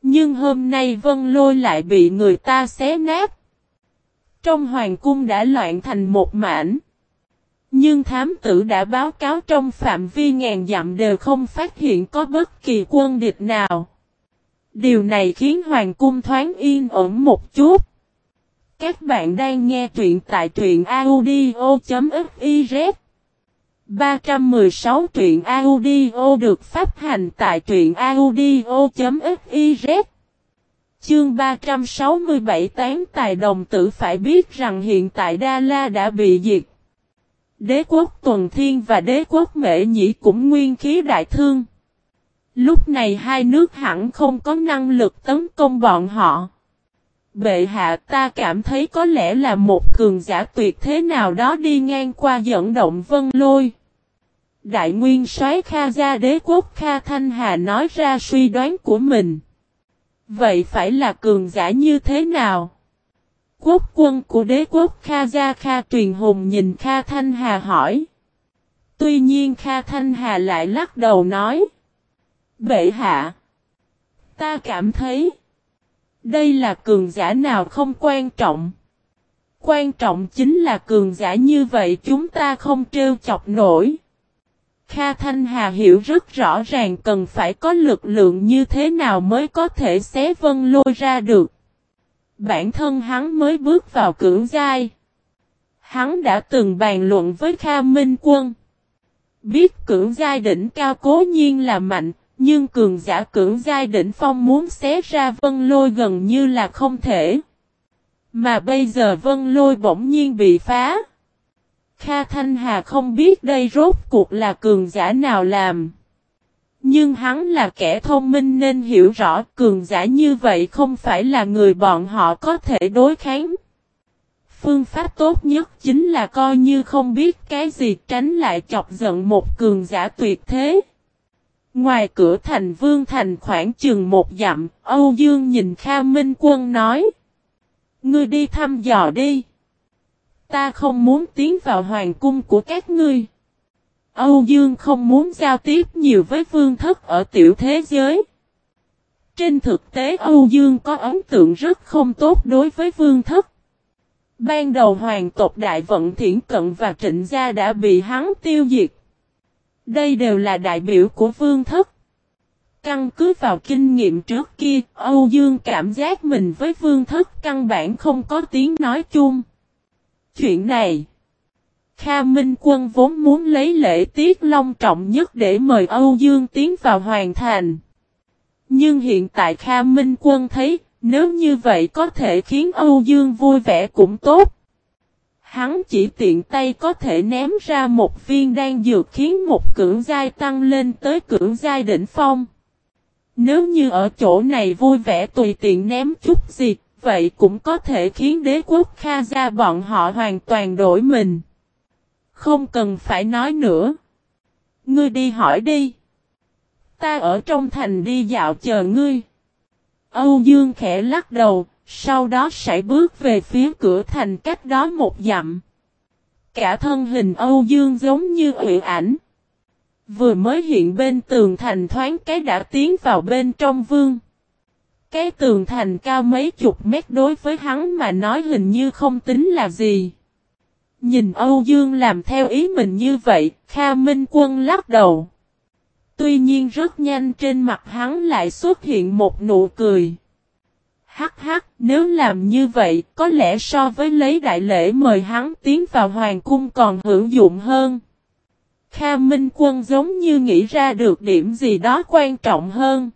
Nhưng hôm nay vân lôi lại bị người ta xé nát. Trong hoàng cung đã loạn thành một mảnh. Nhưng thám tử đã báo cáo trong phạm vi ngàn dặm đều không phát hiện có bất kỳ quân địch nào. Điều này khiến hoàng cung thoáng yên ổn một chút. Các bạn đang nghe truyện tại truyện audio.fiz 316 truyện audio được phát hành tại truyện audio.fiz Chương 367 tán tài đồng tử phải biết rằng hiện tại Đa La đã bị diệt. Đế quốc Tuần Thiên và đế quốc Mễ Nhĩ cũng nguyên khí đại thương. Lúc này hai nước hẳn không có năng lực tấn công bọn họ. Bệ hạ, ta cảm thấy có lẽ là một cường giả tuyệt thế nào đó đi ngang qua dẫn động vân lôi. Đại nguyên soái Kha gia đế quốc Kha Thanh Hà nói ra suy đoán của mình. Vậy phải là cường giả như thế nào? Quốc quân của đế quốc Kha Gia Kha truyền hùng nhìn Kha Thanh Hà hỏi. Tuy nhiên Kha Thanh Hà lại lắc đầu nói. Bệ hạ. Ta cảm thấy. Đây là cường giả nào không quan trọng. Quan trọng chính là cường giả như vậy chúng ta không trêu chọc nổi. Kha Thanh Hà hiểu rất rõ ràng cần phải có lực lượng như thế nào mới có thể xé vân lôi ra được. Bản thân hắn mới bước vào cưỡng giai. Hắn đã từng bàn luận với Kha Minh Quân. Biết cưỡng giai đỉnh cao cố nhiên là mạnh, nhưng cường giả cưỡng giai đỉnh phong muốn xé ra vân lôi gần như là không thể. Mà bây giờ vân lôi bỗng nhiên bị phá. Kha Thanh Hà không biết đây rốt cuộc là cường giả nào làm. Nhưng hắn là kẻ thông minh nên hiểu rõ cường giả như vậy không phải là người bọn họ có thể đối kháng. Phương pháp tốt nhất chính là coi như không biết cái gì tránh lại chọc giận một cường giả tuyệt thế. Ngoài cửa thành vương thành khoảng chừng một dặm, Âu Dương nhìn Kha Minh Quân nói. Ngươi đi thăm dò đi. Ta không muốn tiến vào hoàng cung của các ngươi. Âu Dương không muốn giao tiếp nhiều với vương thất ở tiểu thế giới. Trên thực tế Âu Dương có ấn tượng rất không tốt đối với vương thất. Ban đầu hoàng tộc Đại Vận Thiển Cận và Trịnh Gia đã bị hắn tiêu diệt. Đây đều là đại biểu của vương thất. Căn cứ vào kinh nghiệm trước kia, Âu Dương cảm giác mình với vương thất căn bản không có tiếng nói chung. Chuyện này, Kha Minh Quân vốn muốn lấy lễ tiết long trọng nhất để mời Âu Dương tiến vào hoàn thành. Nhưng hiện tại Kha Minh Quân thấy, nếu như vậy có thể khiến Âu Dương vui vẻ cũng tốt. Hắn chỉ tiện tay có thể ném ra một viên đan dược khiến một cưỡng giai tăng lên tới cưỡng giai đỉnh phong. Nếu như ở chỗ này vui vẻ tùy tiện ném chút gì, vậy cũng có thể khiến đế quốc Kha gia bọn họ hoàn toàn đổi mình. Không cần phải nói nữa. Ngươi đi hỏi đi. Ta ở trong thành đi dạo chờ ngươi. Âu Dương khẽ lắc đầu, sau đó sải bước về phía cửa thành cách đó một dặm. Cả thân hình Âu Dương giống như ủy ảnh. Vừa mới hiện bên tường thành thoáng cái đã tiến vào bên trong vương. Cái tường thành cao mấy chục mét đối với hắn mà nói hình như không tính là gì. Nhìn Âu Dương làm theo ý mình như vậy, Kha Minh Quân lắc đầu. Tuy nhiên rất nhanh trên mặt hắn lại xuất hiện một nụ cười. Hắc hắc, nếu làm như vậy, có lẽ so với lấy đại lễ mời hắn tiến vào hoàng cung còn hữu dụng hơn. Kha Minh Quân giống như nghĩ ra được điểm gì đó quan trọng hơn.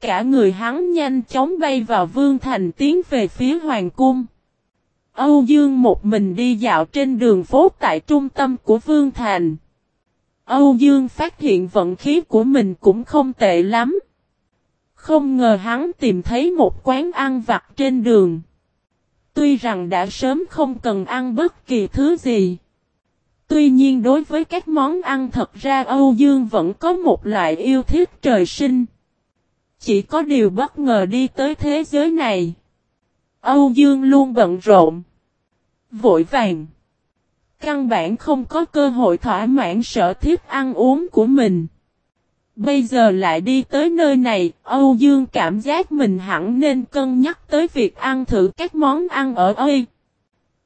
Cả người hắn nhanh chóng bay vào vương thành tiến về phía hoàng cung. Âu Dương một mình đi dạo trên đường phố tại trung tâm của vương thành. Âu Dương phát hiện vận khí của mình cũng không tệ lắm. Không ngờ hắn tìm thấy một quán ăn vặt trên đường. Tuy rằng đã sớm không cần ăn bất kỳ thứ gì. Tuy nhiên đối với các món ăn thật ra Âu Dương vẫn có một loại yêu thích trời sinh. Chỉ có điều bất ngờ đi tới thế giới này. Âu Dương luôn bận rộn. Vội vàng. Căn bản không có cơ hội thỏa mãn sở thiết ăn uống của mình. Bây giờ lại đi tới nơi này, Âu Dương cảm giác mình hẳn nên cân nhắc tới việc ăn thử các món ăn ở Ây.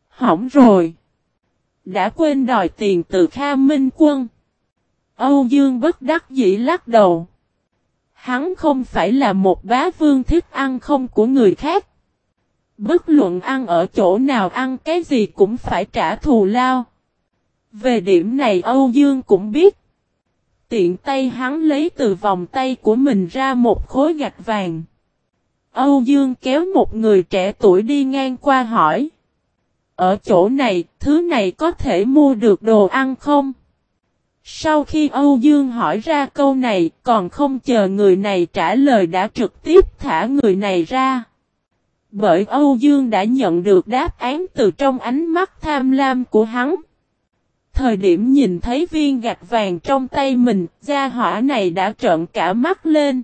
Hỏng rồi. Đã quên đòi tiền từ Kha Minh Quân. Âu Dương bất đắc dĩ lắc đầu. Hắn không phải là một bá vương thích ăn không của người khác. Bất luận ăn ở chỗ nào ăn cái gì cũng phải trả thù lao. Về điểm này Âu Dương cũng biết. Tiện tay hắn lấy từ vòng tay của mình ra một khối gạch vàng. Âu Dương kéo một người trẻ tuổi đi ngang qua hỏi. Ở chỗ này, thứ này có thể mua được đồ ăn không? Sau khi Âu Dương hỏi ra câu này, còn không chờ người này trả lời đã trực tiếp thả người này ra. Bởi Âu Dương đã nhận được đáp án từ trong ánh mắt tham lam của hắn. Thời điểm nhìn thấy viên gạch vàng trong tay mình, gia hỏa này đã trợn cả mắt lên.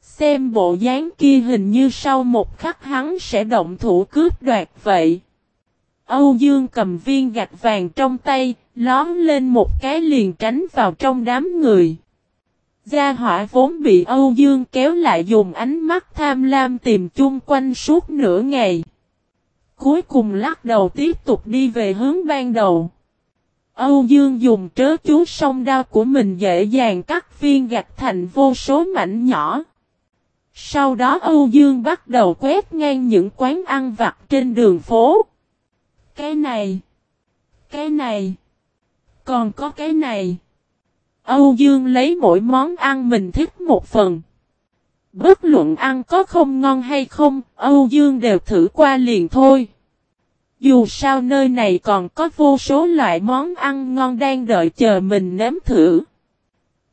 Xem bộ dáng kia hình như sau một khắc hắn sẽ động thủ cướp đoạt vậy. Âu Dương cầm viên gạch vàng trong tay, lón lên một cái liền tránh vào trong đám người. Gia hỏa vốn bị Âu Dương kéo lại dùng ánh mắt tham lam tìm chung quanh suốt nửa ngày. Cuối cùng lắc đầu tiếp tục đi về hướng ban đầu. Âu Dương dùng trớ chú song đao của mình dễ dàng cắt viên gạch thành vô số mảnh nhỏ. Sau đó Âu Dương bắt đầu quét ngang những quán ăn vặt trên đường phố. Cái này. Cái này. Còn có cái này. Âu Dương lấy mỗi món ăn mình thích một phần. Bất luận ăn có không ngon hay không, Âu Dương đều thử qua liền thôi. Dù sao nơi này còn có vô số loại món ăn ngon đang đợi chờ mình nếm thử.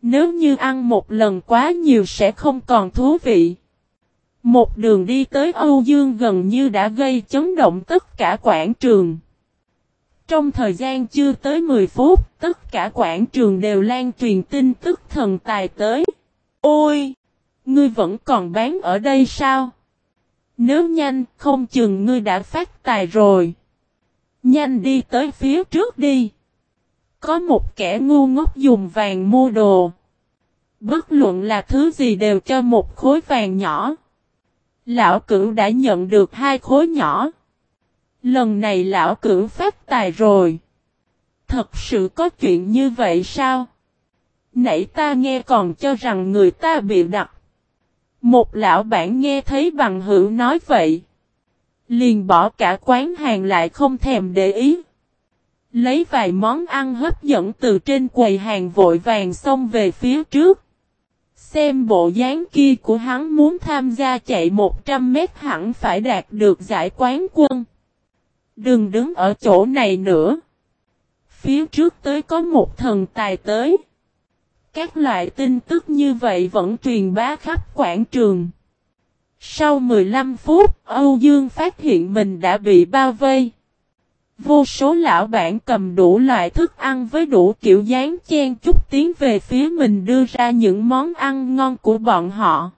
Nếu như ăn một lần quá nhiều sẽ không còn thú vị. Một đường đi tới Âu Dương gần như đã gây chấn động tất cả quảng trường. Trong thời gian chưa tới 10 phút, tất cả quảng trường đều lan truyền tin tức thần tài tới. Ôi! Ngươi vẫn còn bán ở đây sao? Nếu nhanh, không chừng ngươi đã phát tài rồi. Nhanh đi tới phía trước đi. Có một kẻ ngu ngốc dùng vàng mua đồ. Bất luận là thứ gì đều cho một khối vàng nhỏ. Lão cửu đã nhận được hai khối nhỏ. Lần này lão cửu phát tài rồi. Thật sự có chuyện như vậy sao? Nãy ta nghe còn cho rằng người ta bị đặt. Một lão bản nghe thấy bằng hữu nói vậy. Liền bỏ cả quán hàng lại không thèm để ý. Lấy vài món ăn hấp dẫn từ trên quầy hàng vội vàng xông về phía trước. Xem bộ dáng kia của hắn muốn tham gia chạy 100 mét hẳn phải đạt được giải quán quân. Đừng đứng ở chỗ này nữa. Phía trước tới có một thần tài tới. Các loại tin tức như vậy vẫn truyền bá khắp quảng trường. Sau 15 phút, Âu Dương phát hiện mình đã bị bao vây. Vô số lão bản cầm đủ loại thức ăn với đủ kiểu dáng chen chút tiến về phía mình đưa ra những món ăn ngon của bọn họ.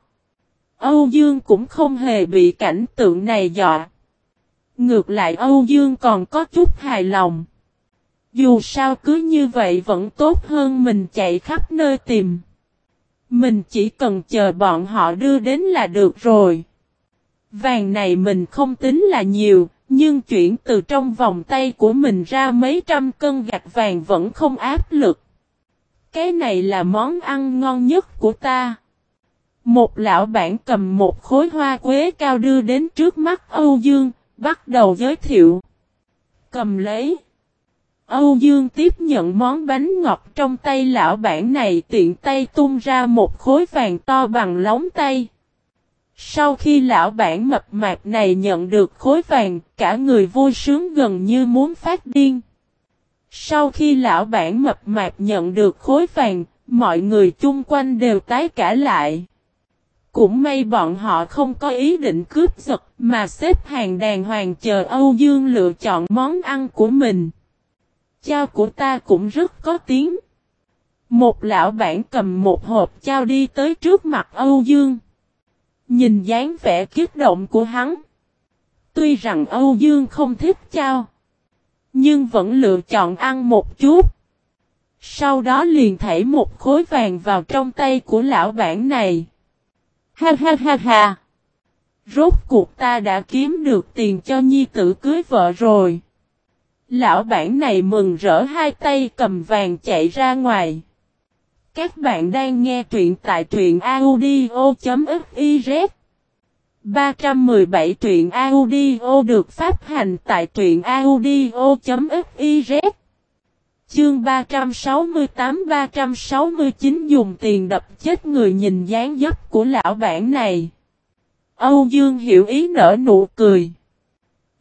Âu Dương cũng không hề bị cảnh tượng này dọa. Ngược lại Âu Dương còn có chút hài lòng. Dù sao cứ như vậy vẫn tốt hơn mình chạy khắp nơi tìm. Mình chỉ cần chờ bọn họ đưa đến là được rồi. Vàng này mình không tính là nhiều, nhưng chuyển từ trong vòng tay của mình ra mấy trăm cân gạch vàng vẫn không áp lực. Cái này là món ăn ngon nhất của ta. Một lão bản cầm một khối hoa quế cao đưa đến trước mắt Âu Dương, bắt đầu giới thiệu. Cầm lấy. Âu Dương tiếp nhận món bánh ngọt trong tay lão bản này tiện tay tung ra một khối vàng to bằng lóng tay. Sau khi lão bản mập mạp này nhận được khối vàng, cả người vui sướng gần như muốn phát điên. Sau khi lão bản mập mạp nhận được khối vàng, mọi người chung quanh đều tái cả lại. Cũng may bọn họ không có ý định cướp giật mà xếp hàng đàng hoàng chờ Âu Dương lựa chọn món ăn của mình. Chao của ta cũng rất có tiếng. Một lão bản cầm một hộp chao đi tới trước mặt Âu Dương. Nhìn dáng vẻ kích động của hắn. Tuy rằng Âu Dương không thích chao. Nhưng vẫn lựa chọn ăn một chút. Sau đó liền thảy một khối vàng vào trong tay của lão bản này. Ha ha ha ha. Rốt cuộc ta đã kiếm được tiền cho nhi tử cưới vợ rồi. Lão bản này mừng rỡ hai tay cầm vàng chạy ra ngoài. Các bạn đang nghe truyện tại truyện audio.fiz 317 truyện audio được phát hành tại truyện audio.fiz Chương 368-369 dùng tiền đập chết người nhìn dáng dấp của lão bản này. Âu Dương hiểu ý nở nụ cười.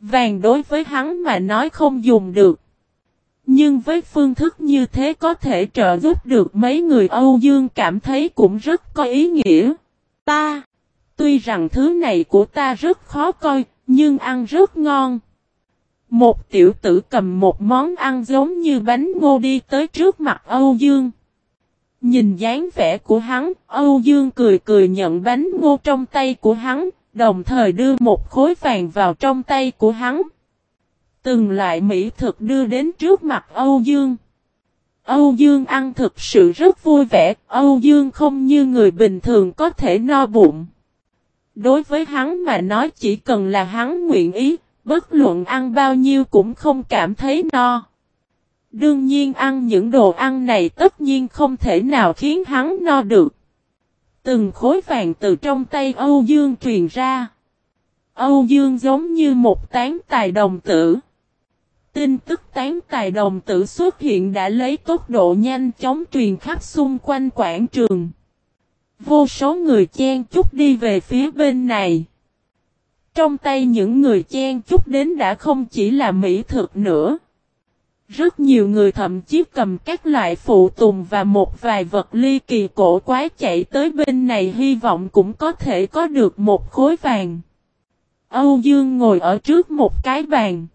Vàng đối với hắn mà nói không dùng được. Nhưng với phương thức như thế có thể trợ giúp được mấy người Âu Dương cảm thấy cũng rất có ý nghĩa. Ta, tuy rằng thứ này của ta rất khó coi, nhưng ăn rất ngon. Một tiểu tử cầm một món ăn giống như bánh ngô đi tới trước mặt Âu Dương. Nhìn dáng vẻ của hắn, Âu Dương cười cười nhận bánh ngô trong tay của hắn, đồng thời đưa một khối vàng vào trong tay của hắn. Từng loại mỹ thực đưa đến trước mặt Âu Dương. Âu Dương ăn thực sự rất vui vẻ, Âu Dương không như người bình thường có thể no bụng. Đối với hắn mà nói chỉ cần là hắn nguyện ý, bất luận ăn bao nhiêu cũng không cảm thấy no. Đương nhiên ăn những đồ ăn này tất nhiên không thể nào khiến hắn no được. Từng khối vàng từ trong tay Âu Dương truyền ra. Âu Dương giống như một tán tài đồng tử. Tin tức tán tài đồng tử xuất hiện đã lấy tốc độ nhanh chóng truyền khắp xung quanh quảng trường. Vô số người chen chúc đi về phía bên này. Trong tay những người chen chúc đến đã không chỉ là mỹ thực nữa. Rất nhiều người thậm chí cầm các loại phụ tùng và một vài vật ly kỳ cổ quái chạy tới bên này hy vọng cũng có thể có được một khối vàng. Âu Dương ngồi ở trước một cái bàn.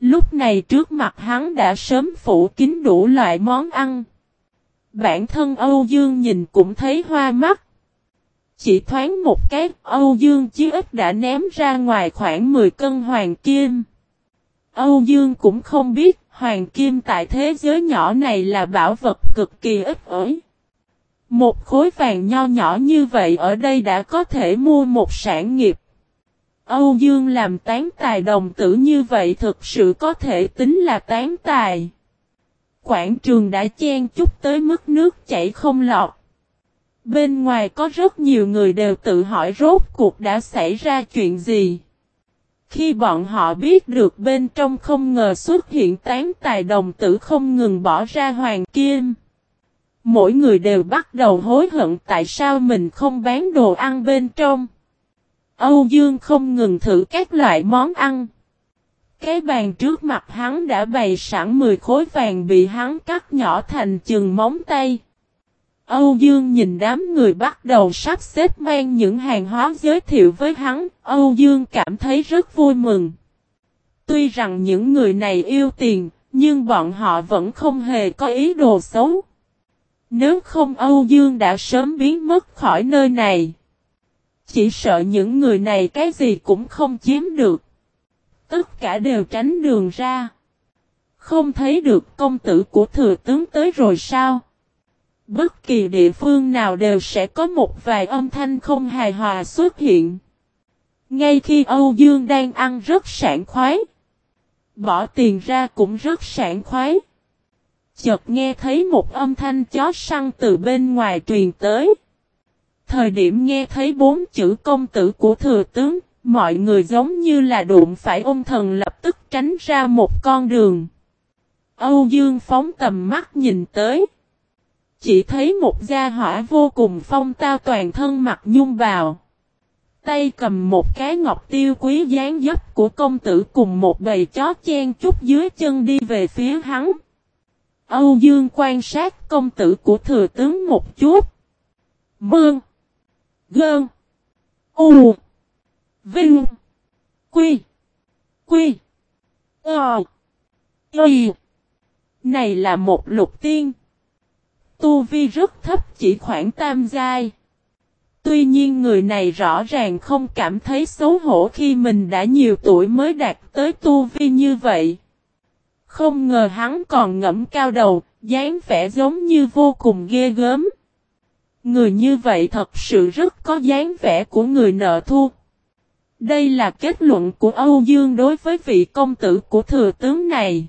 Lúc này trước mặt hắn đã sớm phủ kín đủ loại món ăn. Bản thân Âu Dương nhìn cũng thấy hoa mắt. Chỉ thoáng một cái, Âu Dương chí ít đã ném ra ngoài khoảng 10 cân hoàng kim. Âu Dương cũng không biết, hoàng kim tại thế giới nhỏ này là bảo vật cực kỳ ít ỏi. Một khối vàng nho nhỏ như vậy ở đây đã có thể mua một sản nghiệp. Âu Dương làm tán tài đồng tử như vậy thực sự có thể tính là tán tài. Quảng trường đã chen chút tới mức nước chảy không lọt. Bên ngoài có rất nhiều người đều tự hỏi rốt cuộc đã xảy ra chuyện gì. Khi bọn họ biết được bên trong không ngờ xuất hiện tán tài đồng tử không ngừng bỏ ra hoàng kim. Mỗi người đều bắt đầu hối hận tại sao mình không bán đồ ăn bên trong. Âu Dương không ngừng thử các loại món ăn. Cái bàn trước mặt hắn đã bày sẵn 10 khối vàng bị hắn cắt nhỏ thành chừng móng tay. Âu Dương nhìn đám người bắt đầu sắp xếp mang những hàng hóa giới thiệu với hắn, Âu Dương cảm thấy rất vui mừng. Tuy rằng những người này yêu tiền, nhưng bọn họ vẫn không hề có ý đồ xấu. Nếu không Âu Dương đã sớm biến mất khỏi nơi này. Chỉ sợ những người này cái gì cũng không chiếm được. Tất cả đều tránh đường ra. Không thấy được công tử của thừa tướng tới rồi sao? Bất kỳ địa phương nào đều sẽ có một vài âm thanh không hài hòa xuất hiện. Ngay khi Âu Dương đang ăn rất sảng khoái. Bỏ tiền ra cũng rất sảng khoái. Chợt nghe thấy một âm thanh chó săn từ bên ngoài truyền tới. Thời điểm nghe thấy bốn chữ công tử của thừa tướng, mọi người giống như là đụng phải ông thần lập tức tránh ra một con đường. Âu Dương phóng tầm mắt nhìn tới. Chỉ thấy một gia hỏa vô cùng phong tao toàn thân mặc nhung vào. Tay cầm một cái ngọc tiêu quý dáng dấp của công tử cùng một bầy chó chen chút dưới chân đi về phía hắn. Âu Dương quan sát công tử của thừa tướng một chút. Mương. Gơn. U. Vinh. Quy. Quy. Ờ. Y. Này là một lục tiên. Tu vi rất thấp chỉ khoảng tam giai. Tuy nhiên người này rõ ràng không cảm thấy xấu hổ khi mình đã nhiều tuổi mới đạt tới tu vi như vậy. Không ngờ hắn còn ngẫm cao đầu, dáng vẻ giống như vô cùng ghê gớm. Người như vậy thật sự rất có dáng vẻ của người nợ thu. Đây là kết luận của Âu Dương đối với vị công tử của thừa tướng này.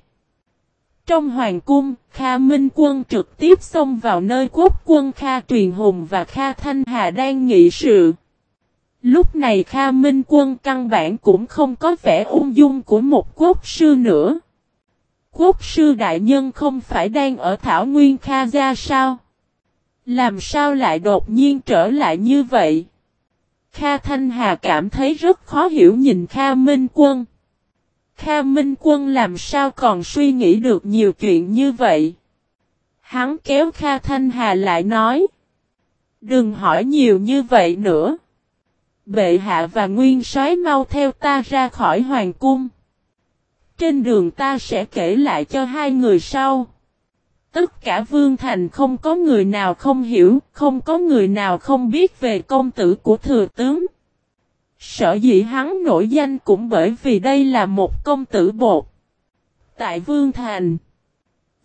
Trong hoàng cung, Kha Minh Quân trực tiếp xông vào nơi quốc quân Kha Truyền Hùng và Kha Thanh Hà đang nghị sự. Lúc này Kha Minh Quân căn bản cũng không có vẻ ung dung của một quốc sư nữa. Quốc sư đại nhân không phải đang ở Thảo Nguyên Kha Gia sao? Làm sao lại đột nhiên trở lại như vậy? Kha Thanh Hà cảm thấy rất khó hiểu nhìn Kha Minh Quân. Kha Minh Quân làm sao còn suy nghĩ được nhiều chuyện như vậy? Hắn kéo Kha Thanh Hà lại nói. Đừng hỏi nhiều như vậy nữa. Bệ hạ và nguyên soái mau theo ta ra khỏi hoàng cung. Trên đường ta sẽ kể lại cho hai người sau. Tất cả Vương Thành không có người nào không hiểu, không có người nào không biết về công tử của thừa tướng. Sở dĩ hắn nổi danh cũng bởi vì đây là một công tử bột. Tại Vương Thành,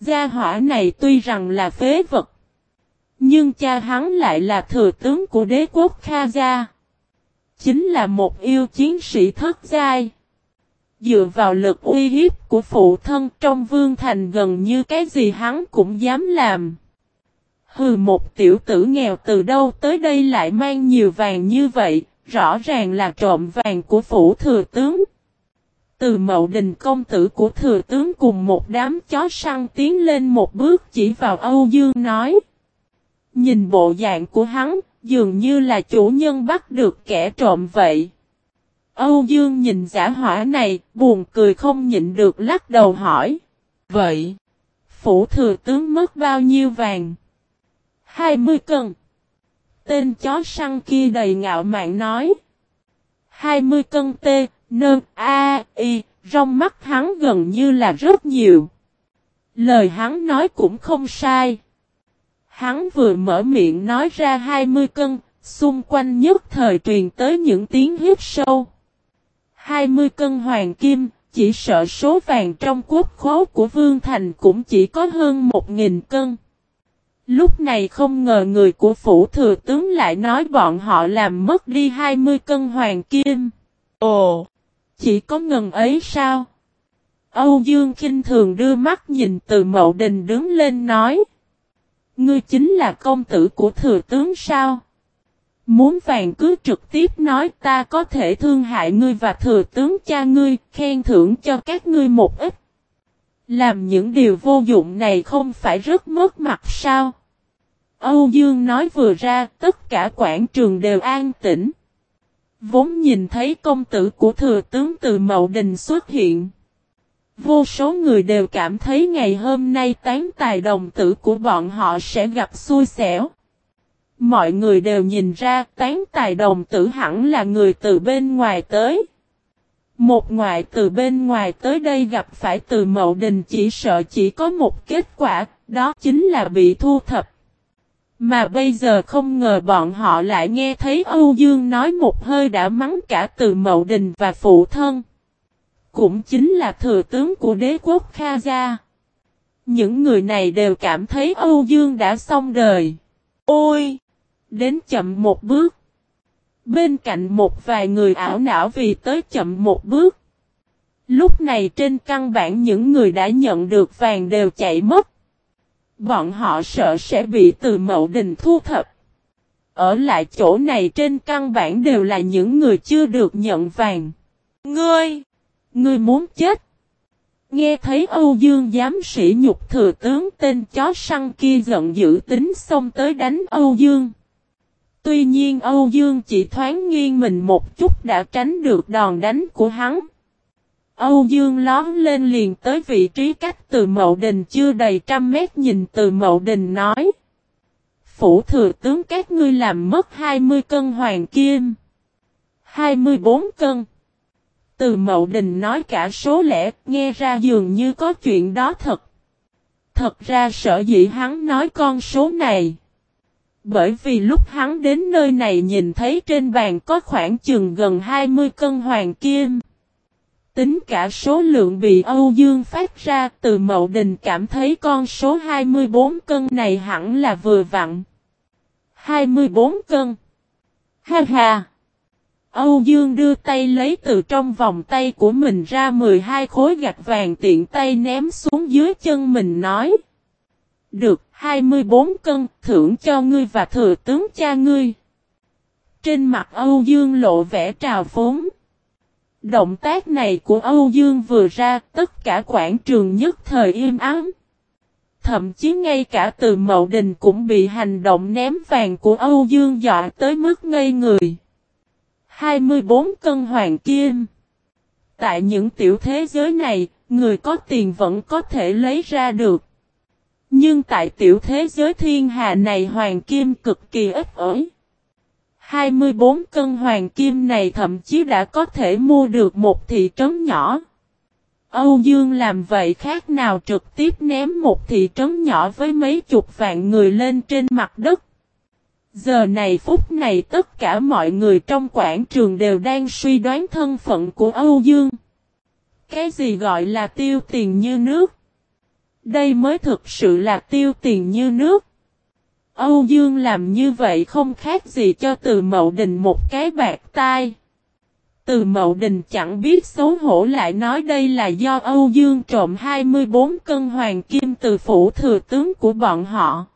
gia hỏa này tuy rằng là phế vật, nhưng cha hắn lại là thừa tướng của đế quốc Kha Gia. Chính là một yêu chiến sĩ thất giai. Dựa vào lực uy hiếp của phụ thân trong vương thành gần như cái gì hắn cũng dám làm. Hừ một tiểu tử nghèo từ đâu tới đây lại mang nhiều vàng như vậy, rõ ràng là trộm vàng của phủ thừa tướng. Từ mậu đình công tử của thừa tướng cùng một đám chó săn tiến lên một bước chỉ vào Âu Dương nói. Nhìn bộ dạng của hắn, dường như là chủ nhân bắt được kẻ trộm vậy. Âu Dương nhìn giả hỏa này, buồn cười không nhịn được lắc đầu hỏi. Vậy, phủ thừa tướng mất bao nhiêu vàng? 20 cân. Tên chó săn kia đầy ngạo mạn nói. 20 cân tê, nơ, a, y, rong mắt hắn gần như là rất nhiều. Lời hắn nói cũng không sai. Hắn vừa mở miệng nói ra 20 cân, xung quanh nhất thời truyền tới những tiếng hiếp sâu. 20 cân hoàng kim, chỉ sợ số vàng trong quốc khố của Vương Thành cũng chỉ có hơn 1.000 cân. Lúc này không ngờ người của phủ thừa tướng lại nói bọn họ làm mất đi 20 cân hoàng kim. Ồ, chỉ có ngần ấy sao? Âu Dương kinh thường đưa mắt nhìn từ mậu đình đứng lên nói. Ngươi chính là công tử của thừa tướng sao? Muốn vàng cứ trực tiếp nói ta có thể thương hại ngươi và thừa tướng cha ngươi, khen thưởng cho các ngươi một ít. Làm những điều vô dụng này không phải rất mất mặt sao? Âu Dương nói vừa ra, tất cả quảng trường đều an tĩnh. Vốn nhìn thấy công tử của thừa tướng từ Mậu Đình xuất hiện. Vô số người đều cảm thấy ngày hôm nay tán tài đồng tử của bọn họ sẽ gặp xui xẻo. Mọi người đều nhìn ra tán tài đồng tử hẳn là người từ bên ngoài tới. Một ngoại từ bên ngoài tới đây gặp phải từ mậu đình chỉ sợ chỉ có một kết quả, đó chính là bị thu thập. Mà bây giờ không ngờ bọn họ lại nghe thấy Âu Dương nói một hơi đã mắng cả từ mậu đình và phụ thân. Cũng chính là thừa tướng của đế quốc Kha Gia. Những người này đều cảm thấy Âu Dương đã xong đời. Ôi! Đến chậm một bước. Bên cạnh một vài người ảo não vì tới chậm một bước. Lúc này trên căn bản những người đã nhận được vàng đều chạy mất. Bọn họ sợ sẽ bị từ mậu đình thu thập. Ở lại chỗ này trên căn bản đều là những người chưa được nhận vàng. Ngươi! Ngươi muốn chết! Nghe thấy Âu Dương dám sĩ nhục thừa tướng tên chó săn kia giận dữ tính xông tới đánh Âu Dương. Tuy nhiên Âu Dương chỉ thoáng nghiêng mình một chút đã tránh được đòn đánh của hắn. Âu Dương lón lên liền tới vị trí cách từ mậu đình chưa đầy trăm mét nhìn từ mậu đình nói. Phủ thừa tướng các ngươi làm mất 20 cân hoàng kim. 24 cân. Từ mậu đình nói cả số lẻ, nghe ra dường như có chuyện đó thật. Thật ra sở dĩ hắn nói con số này. Bởi vì lúc hắn đến nơi này nhìn thấy trên bàn có khoảng chừng gần 20 cân hoàng kim. Tính cả số lượng bị Âu Dương phát ra, từ mậu đình cảm thấy con số 24 cân này hẳn là vừa vặn. 24 cân. Ha ha. Âu Dương đưa tay lấy từ trong vòng tay của mình ra 12 khối gạch vàng tiện tay ném xuống dưới chân mình nói. Được, 24 cân, thưởng cho ngươi và thừa tướng cha ngươi. Trên mặt Âu Dương lộ vẻ trào phúng. Động tác này của Âu Dương vừa ra, tất cả quảng trường nhất thời im ắng. Thậm chí ngay cả từ Mậu Đình cũng bị hành động ném vàng của Âu Dương dọa tới mức ngây người. 24 cân hoàng kim. Tại những tiểu thế giới này, người có tiền vẫn có thể lấy ra được. Nhưng tại tiểu thế giới thiên hà này hoàng kim cực kỳ ít ỏi. 24 cân hoàng kim này thậm chí đã có thể mua được một thị trấn nhỏ. Âu Dương làm vậy khác nào trực tiếp ném một thị trấn nhỏ với mấy chục vạn người lên trên mặt đất. Giờ này phút này tất cả mọi người trong quảng trường đều đang suy đoán thân phận của Âu Dương. Cái gì gọi là tiêu tiền như nước? Đây mới thực sự là tiêu tiền như nước. Âu Dương làm như vậy không khác gì cho từ mậu đình một cái bạc tai. Từ mậu đình chẳng biết xấu hổ lại nói đây là do Âu Dương trộm 24 cân hoàng kim từ phủ thừa tướng của bọn họ.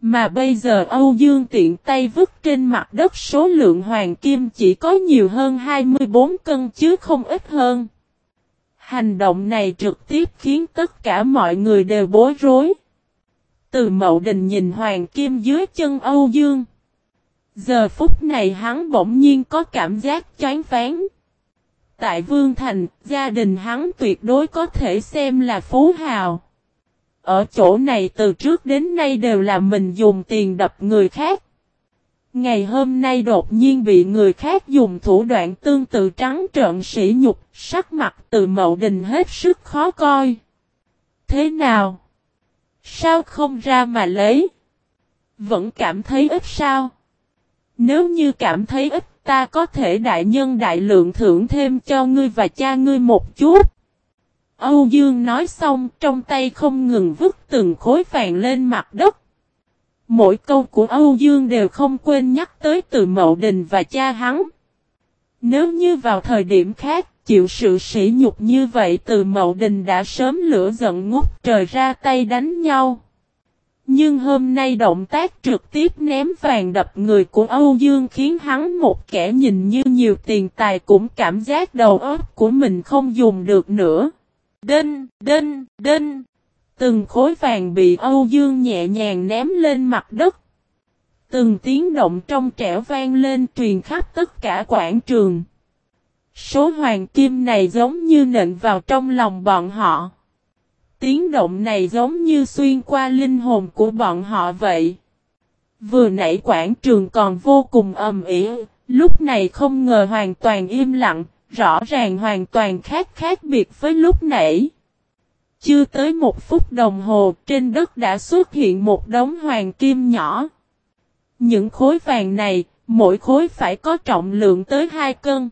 Mà bây giờ Âu Dương tiện tay vứt trên mặt đất số lượng hoàng kim chỉ có nhiều hơn 24 cân chứ không ít hơn. Hành động này trực tiếp khiến tất cả mọi người đều bối rối. Từ mậu đình nhìn hoàng kim dưới chân Âu Dương. Giờ phút này hắn bỗng nhiên có cảm giác chán phán. Tại Vương Thành, gia đình hắn tuyệt đối có thể xem là phú hào. Ở chỗ này từ trước đến nay đều là mình dùng tiền đập người khác. Ngày hôm nay đột nhiên bị người khác dùng thủ đoạn tương tự trắng trợn sỉ nhục, sắc mặt từ mậu đình hết sức khó coi. Thế nào? Sao không ra mà lấy? Vẫn cảm thấy ít sao? Nếu như cảm thấy ít ta có thể đại nhân đại lượng thưởng thêm cho ngươi và cha ngươi một chút. Âu Dương nói xong trong tay không ngừng vứt từng khối vàng lên mặt đất. Mỗi câu của Âu Dương đều không quên nhắc tới từ mậu đình và cha hắn. Nếu như vào thời điểm khác, chịu sự sỉ nhục như vậy từ mậu đình đã sớm lửa giận ngút trời ra tay đánh nhau. Nhưng hôm nay động tác trực tiếp ném vàng đập người của Âu Dương khiến hắn một kẻ nhìn như nhiều tiền tài cũng cảm giác đầu óc của mình không dùng được nữa. Đinh, đinh, đinh. Từng khối vàng bị Âu Dương nhẹ nhàng ném lên mặt đất. Từng tiếng động trong trẻo vang lên truyền khắp tất cả quảng trường. Số hoàng kim này giống như nện vào trong lòng bọn họ. Tiếng động này giống như xuyên qua linh hồn của bọn họ vậy. Vừa nãy quảng trường còn vô cùng ầm ĩ, lúc này không ngờ hoàn toàn im lặng, rõ ràng hoàn toàn khác khác biệt với lúc nãy. Chưa tới một phút đồng hồ trên đất đã xuất hiện một đống hoàng kim nhỏ. Những khối vàng này, mỗi khối phải có trọng lượng tới 2 cân.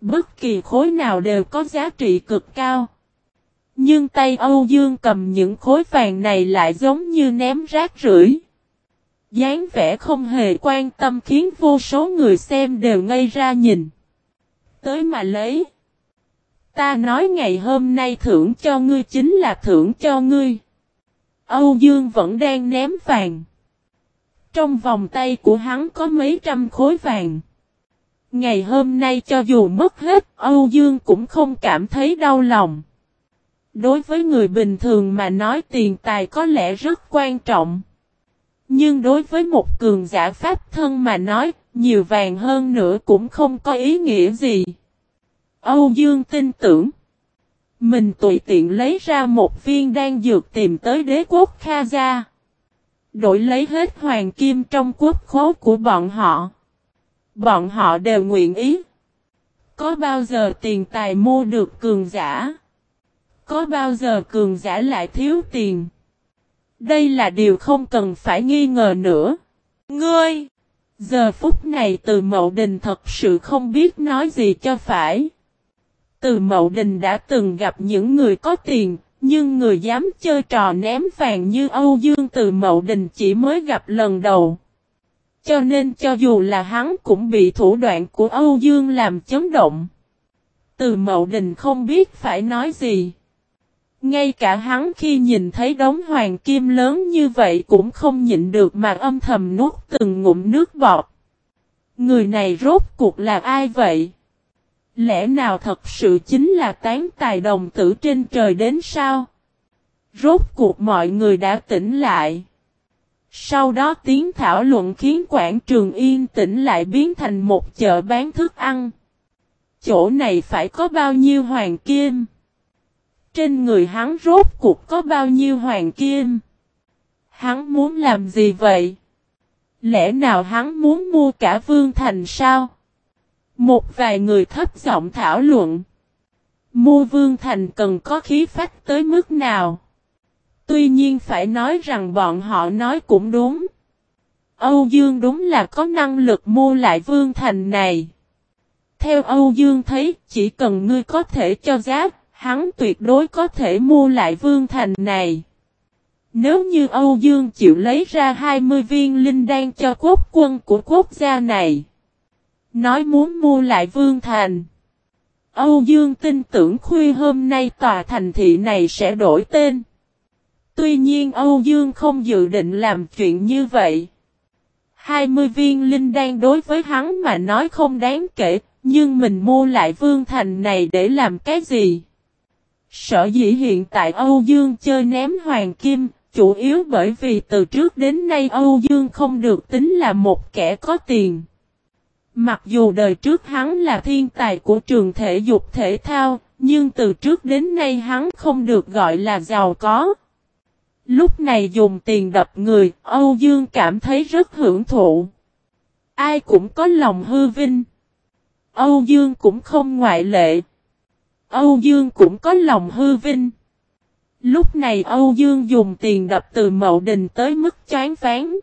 Bất kỳ khối nào đều có giá trị cực cao. Nhưng tay Âu Dương cầm những khối vàng này lại giống như ném rác rưởi. dáng vẻ không hề quan tâm khiến vô số người xem đều ngây ra nhìn. Tới mà lấy. Ta nói ngày hôm nay thưởng cho ngươi chính là thưởng cho ngươi. Âu Dương vẫn đang ném vàng. Trong vòng tay của hắn có mấy trăm khối vàng. Ngày hôm nay cho dù mất hết, Âu Dương cũng không cảm thấy đau lòng. Đối với người bình thường mà nói tiền tài có lẽ rất quan trọng. Nhưng đối với một cường giả pháp thân mà nói, nhiều vàng hơn nữa cũng không có ý nghĩa gì. Âu Dương tin tưởng. Mình tùy tiện lấy ra một viên đan dược tìm tới đế quốc Kha Gia. Đổi lấy hết hoàng kim trong quốc khố của bọn họ. Bọn họ đều nguyện ý. Có bao giờ tiền tài mua được cường giả? Có bao giờ cường giả lại thiếu tiền? Đây là điều không cần phải nghi ngờ nữa. Ngươi! Giờ phút này từ mậu đình thật sự không biết nói gì cho phải. Từ mậu đình đã từng gặp những người có tiền, nhưng người dám chơi trò ném vàng như Âu Dương từ mậu đình chỉ mới gặp lần đầu. Cho nên cho dù là hắn cũng bị thủ đoạn của Âu Dương làm chấn động. Từ mậu đình không biết phải nói gì. Ngay cả hắn khi nhìn thấy đống hoàng kim lớn như vậy cũng không nhịn được mà âm thầm nuốt từng ngụm nước bọt. Người này rốt cuộc là ai vậy? Lẽ nào thật sự chính là tán tài đồng tử trên trời đến sao? Rốt cuộc mọi người đã tỉnh lại. Sau đó tiếng thảo luận khiến quảng trường yên tĩnh lại biến thành một chợ bán thức ăn. Chỗ này phải có bao nhiêu hoàng kim? Trên người hắn rốt cuộc có bao nhiêu hoàng kim? Hắn muốn làm gì vậy? Lẽ nào hắn muốn mua cả vương thành sao? Một vài người thấp giọng thảo luận. Mua Vương Thành cần có khí phách tới mức nào. Tuy nhiên phải nói rằng bọn họ nói cũng đúng. Âu Dương đúng là có năng lực mua lại Vương Thành này. Theo Âu Dương thấy, chỉ cần ngươi có thể cho giá, hắn tuyệt đối có thể mua lại Vương Thành này. Nếu như Âu Dương chịu lấy ra 20 viên linh đan cho quốc quân của quốc gia này. Nói muốn mua lại Vương Thành. Âu Dương tin tưởng khuya hôm nay tòa thành thị này sẽ đổi tên. Tuy nhiên Âu Dương không dự định làm chuyện như vậy. 20 viên linh đan đối với hắn mà nói không đáng kể, nhưng mình mua lại Vương Thành này để làm cái gì? Sở dĩ hiện tại Âu Dương chơi ném hoàng kim, chủ yếu bởi vì từ trước đến nay Âu Dương không được tính là một kẻ có tiền. Mặc dù đời trước hắn là thiên tài của trường thể dục thể thao, nhưng từ trước đến nay hắn không được gọi là giàu có. Lúc này dùng tiền đập người, Âu Dương cảm thấy rất hưởng thụ. Ai cũng có lòng hư vinh. Âu Dương cũng không ngoại lệ. Âu Dương cũng có lòng hư vinh. Lúc này Âu Dương dùng tiền đập từ mậu đình tới mức chán phán.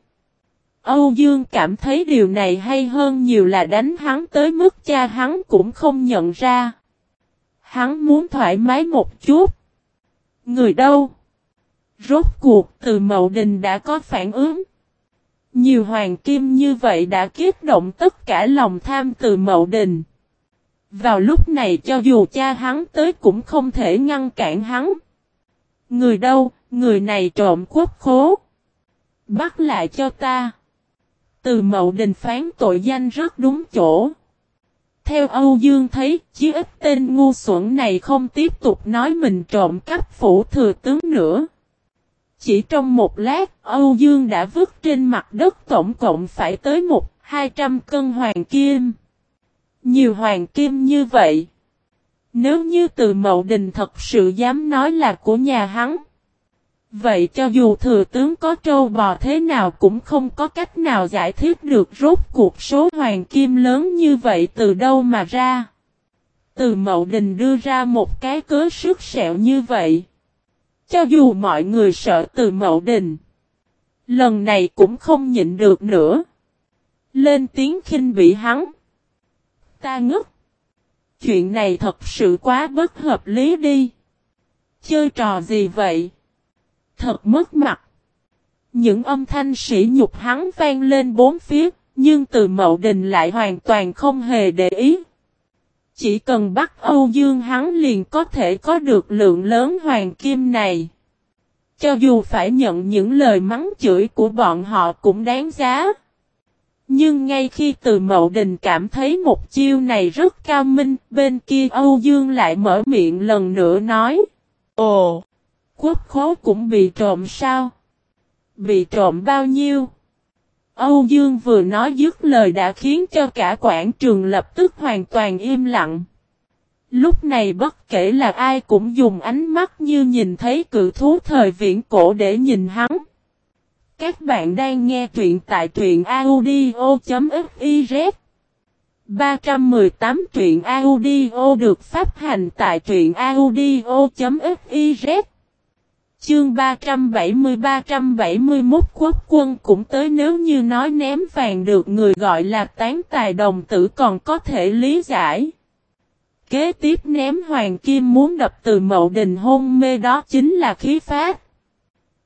Âu Dương cảm thấy điều này hay hơn nhiều là đánh hắn tới mức cha hắn cũng không nhận ra. Hắn muốn thoải mái một chút. Người đâu? Rốt cuộc từ mậu đình đã có phản ứng. Nhiều hoàng kim như vậy đã kiếp động tất cả lòng tham từ mậu đình. Vào lúc này cho dù cha hắn tới cũng không thể ngăn cản hắn. Người đâu, người này trộm quốc khố. Bắt lại cho ta. Từ mậu đình phán tội danh rất đúng chỗ. Theo Âu Dương thấy, chí ít tên ngu xuẩn này không tiếp tục nói mình trộm cắp phủ thừa tướng nữa. Chỉ trong một lát, Âu Dương đã vứt trên mặt đất tổng cộng phải tới một, hai trăm cân hoàng kim. Nhiều hoàng kim như vậy. Nếu như từ mậu đình thật sự dám nói là của nhà hắn. Vậy cho dù thừa tướng có trâu bò thế nào cũng không có cách nào giải thích được rốt cuộc số hoàng kim lớn như vậy từ đâu mà ra. Từ mậu đình đưa ra một cái cớ sức sẹo như vậy. Cho dù mọi người sợ từ mậu đình. Lần này cũng không nhịn được nữa. Lên tiếng khinh bị hắn. Ta ngất. Chuyện này thật sự quá bất hợp lý đi. Chơi trò gì vậy? Thật mất mặt. Những âm thanh sỉ nhục hắn vang lên bốn phía, nhưng từ mậu đình lại hoàn toàn không hề để ý. Chỉ cần bắt Âu Dương hắn liền có thể có được lượng lớn hoàng kim này. Cho dù phải nhận những lời mắng chửi của bọn họ cũng đáng giá. Nhưng ngay khi từ mậu đình cảm thấy một chiêu này rất cao minh, bên kia Âu Dương lại mở miệng lần nữa nói. Ồ! Quốc khố cũng bị trộm sao? Bị trộm bao nhiêu? Âu Dương vừa nói dứt lời đã khiến cho cả quảng trường lập tức hoàn toàn im lặng. Lúc này bất kể là ai cũng dùng ánh mắt như nhìn thấy cự thú thời viễn cổ để nhìn hắn. Các bạn đang nghe truyện tại truyện audio.fiz 318 truyện audio được phát hành tại truyện audio.fiz Chương 370-371 quốc quân cũng tới nếu như nói ném vàng được người gọi là tán tài đồng tử còn có thể lý giải. Kế tiếp ném hoàng kim muốn đập từ mậu đình hôn mê đó chính là khí phát.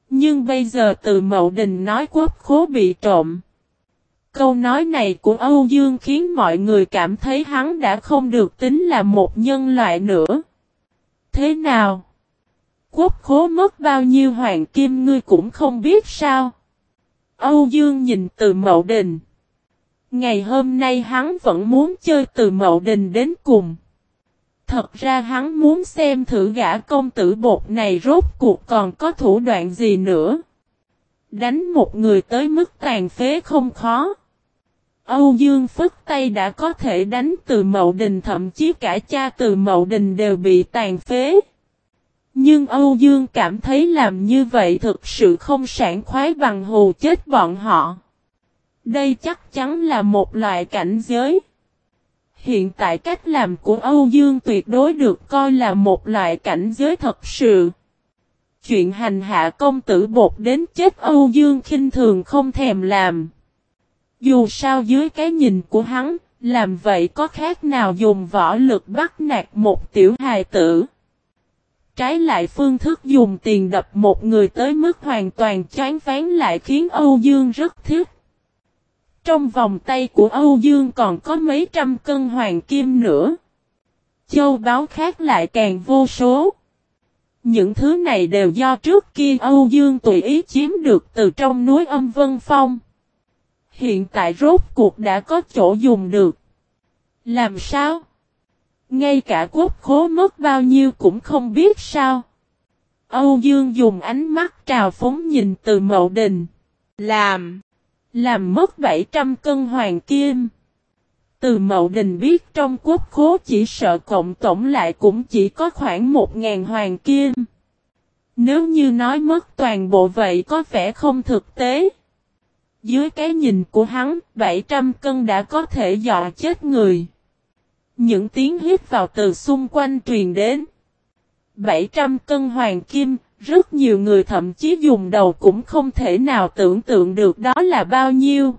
Nhưng bây giờ từ mậu đình nói quốc khố bị trộm. Câu nói này của Âu Dương khiến mọi người cảm thấy hắn đã không được tính là một nhân loại nữa. Thế nào? Quốc khố mất bao nhiêu hoàng kim ngươi cũng không biết sao? Âu Dương nhìn từ mậu đình. Ngày hôm nay hắn vẫn muốn chơi từ mậu đình đến cùng. Thật ra hắn muốn xem thử gã công tử bột này rốt cuộc còn có thủ đoạn gì nữa. Đánh một người tới mức tàn phế không khó. Âu Dương phức tay đã có thể đánh từ mậu đình, thậm chí cả cha từ mậu đình đều bị tàn phế. Nhưng Âu Dương cảm thấy làm như vậy thực sự không sảng khoái bằng hù chết bọn họ. Đây chắc chắn là một loại cảnh giới. Hiện tại cách làm của Âu Dương tuyệt đối được coi là một loại cảnh giới thật sự. Chuyện hành hạ công tử bột đến chết Âu Dương khinh thường không thèm làm. Dù sao dưới cái nhìn của hắn, làm vậy có khác nào dùng võ lực bắt nạt một tiểu hài tử. Trái lại phương thức dùng tiền đập một người tới mức hoàn toàn chán phán lại khiến Âu Dương rất thích. Trong vòng tay của Âu Dương còn có mấy trăm cân hoàng kim nữa. Châu báo khác lại càng vô số. Những thứ này đều do trước kia Âu Dương tùy ý chiếm được từ trong núi âm Vân Phong. Hiện tại rốt cuộc đã có chỗ dùng được. Làm sao? Ngay cả quốc khố mất bao nhiêu cũng không biết sao. Âu Dương dùng ánh mắt trào phóng nhìn từ mậu đình. Làm. Làm mất 700 cân hoàng kim. Từ mậu đình biết trong quốc khố chỉ sợ cộng tổng lại cũng chỉ có khoảng 1.000 hoàng kim. Nếu như nói mất toàn bộ vậy có vẻ không thực tế. Dưới cái nhìn của hắn, 700 cân đã có thể dọa chết người. Những tiếng hít vào từ xung quanh truyền đến. 700 cân hoàng kim, rất nhiều người thậm chí dùng đầu cũng không thể nào tưởng tượng được đó là bao nhiêu.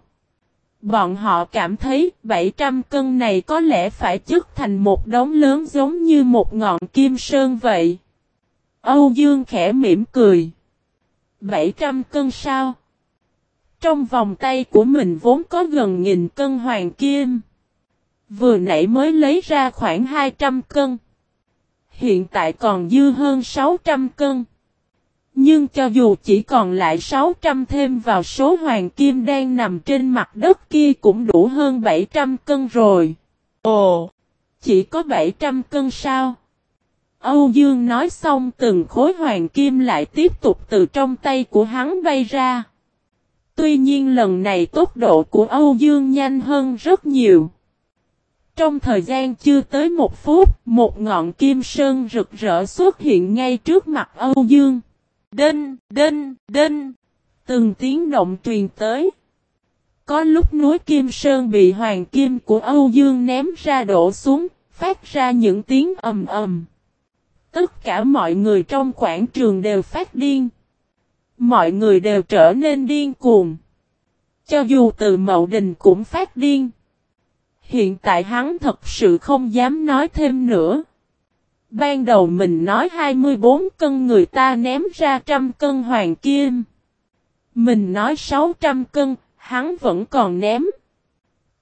Bọn họ cảm thấy 700 cân này có lẽ phải chất thành một đống lớn giống như một ngọn kim sơn vậy. Âu Dương khẽ mỉm cười. 700 cân sao? Trong vòng tay của mình vốn có gần nghìn cân hoàng kim. Vừa nãy mới lấy ra khoảng 200 cân. Hiện tại còn dư hơn 600 cân. Nhưng cho dù chỉ còn lại 600 thêm vào số hoàng kim đang nằm trên mặt đất kia cũng đủ hơn 700 cân rồi. Ồ! Chỉ có 700 cân sao? Âu Dương nói xong từng khối hoàng kim lại tiếp tục từ trong tay của hắn bay ra. Tuy nhiên lần này tốc độ của Âu Dương nhanh hơn rất nhiều. Trong thời gian chưa tới một phút, một ngọn kim sơn rực rỡ xuất hiện ngay trước mặt Âu Dương. Đinh, đinh, đinh. Từng tiếng động truyền tới. Có lúc núi Kim Sơn bị hoàng kim của Âu Dương ném ra đổ xuống, phát ra những tiếng ầm ầm. Tất cả mọi người trong quảng trường đều phát điên. Mọi người đều trở nên điên cuồng. Cho dù từ mậu đình cũng phát điên. Hiện tại hắn thật sự không dám nói thêm nữa. Ban đầu mình nói 24 cân người ta ném ra trăm cân hoàng kim. Mình nói 600 cân, hắn vẫn còn ném.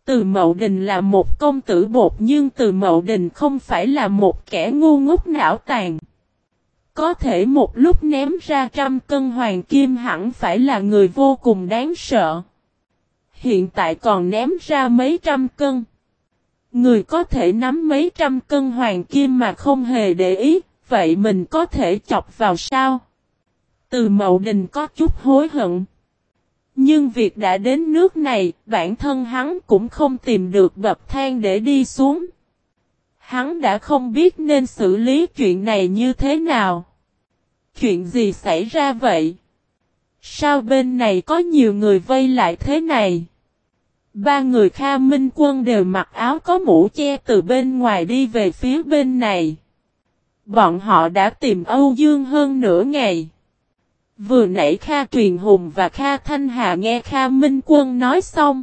Từ Mậu Đình là một công tử bột nhưng Từ Mậu Đình không phải là một kẻ ngu ngốc não tàn. Có thể một lúc ném ra trăm cân hoàng kim hẳn phải là người vô cùng đáng sợ. Hiện tại còn ném ra mấy trăm cân. Người có thể nắm mấy trăm cân hoàng kim mà không hề để ý, vậy mình có thể chọc vào sao? Từ mậu đình có chút hối hận. Nhưng việc đã đến nước này, bản thân hắn cũng không tìm được bậc thang để đi xuống. Hắn đã không biết nên xử lý chuyện này như thế nào. Chuyện gì xảy ra vậy? Sao bên này có nhiều người vây lại thế này? Ba người Kha Minh Quân đều mặc áo có mũ che từ bên ngoài đi về phía bên này. Bọn họ đã tìm Âu Dương hơn nửa ngày. Vừa nãy Kha Truyền Hùng và Kha Thanh Hà nghe Kha Minh Quân nói xong.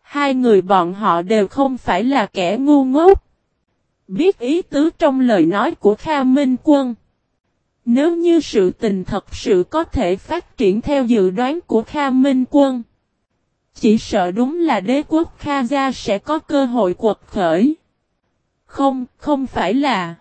Hai người bọn họ đều không phải là kẻ ngu ngốc. Biết ý tứ trong lời nói của Kha Minh Quân. Nếu như sự tình thật sự có thể phát triển theo dự đoán của Kha Minh Quân. Chỉ sợ đúng là đế quốc Kha Gia sẽ có cơ hội quật khởi. Không, không phải là.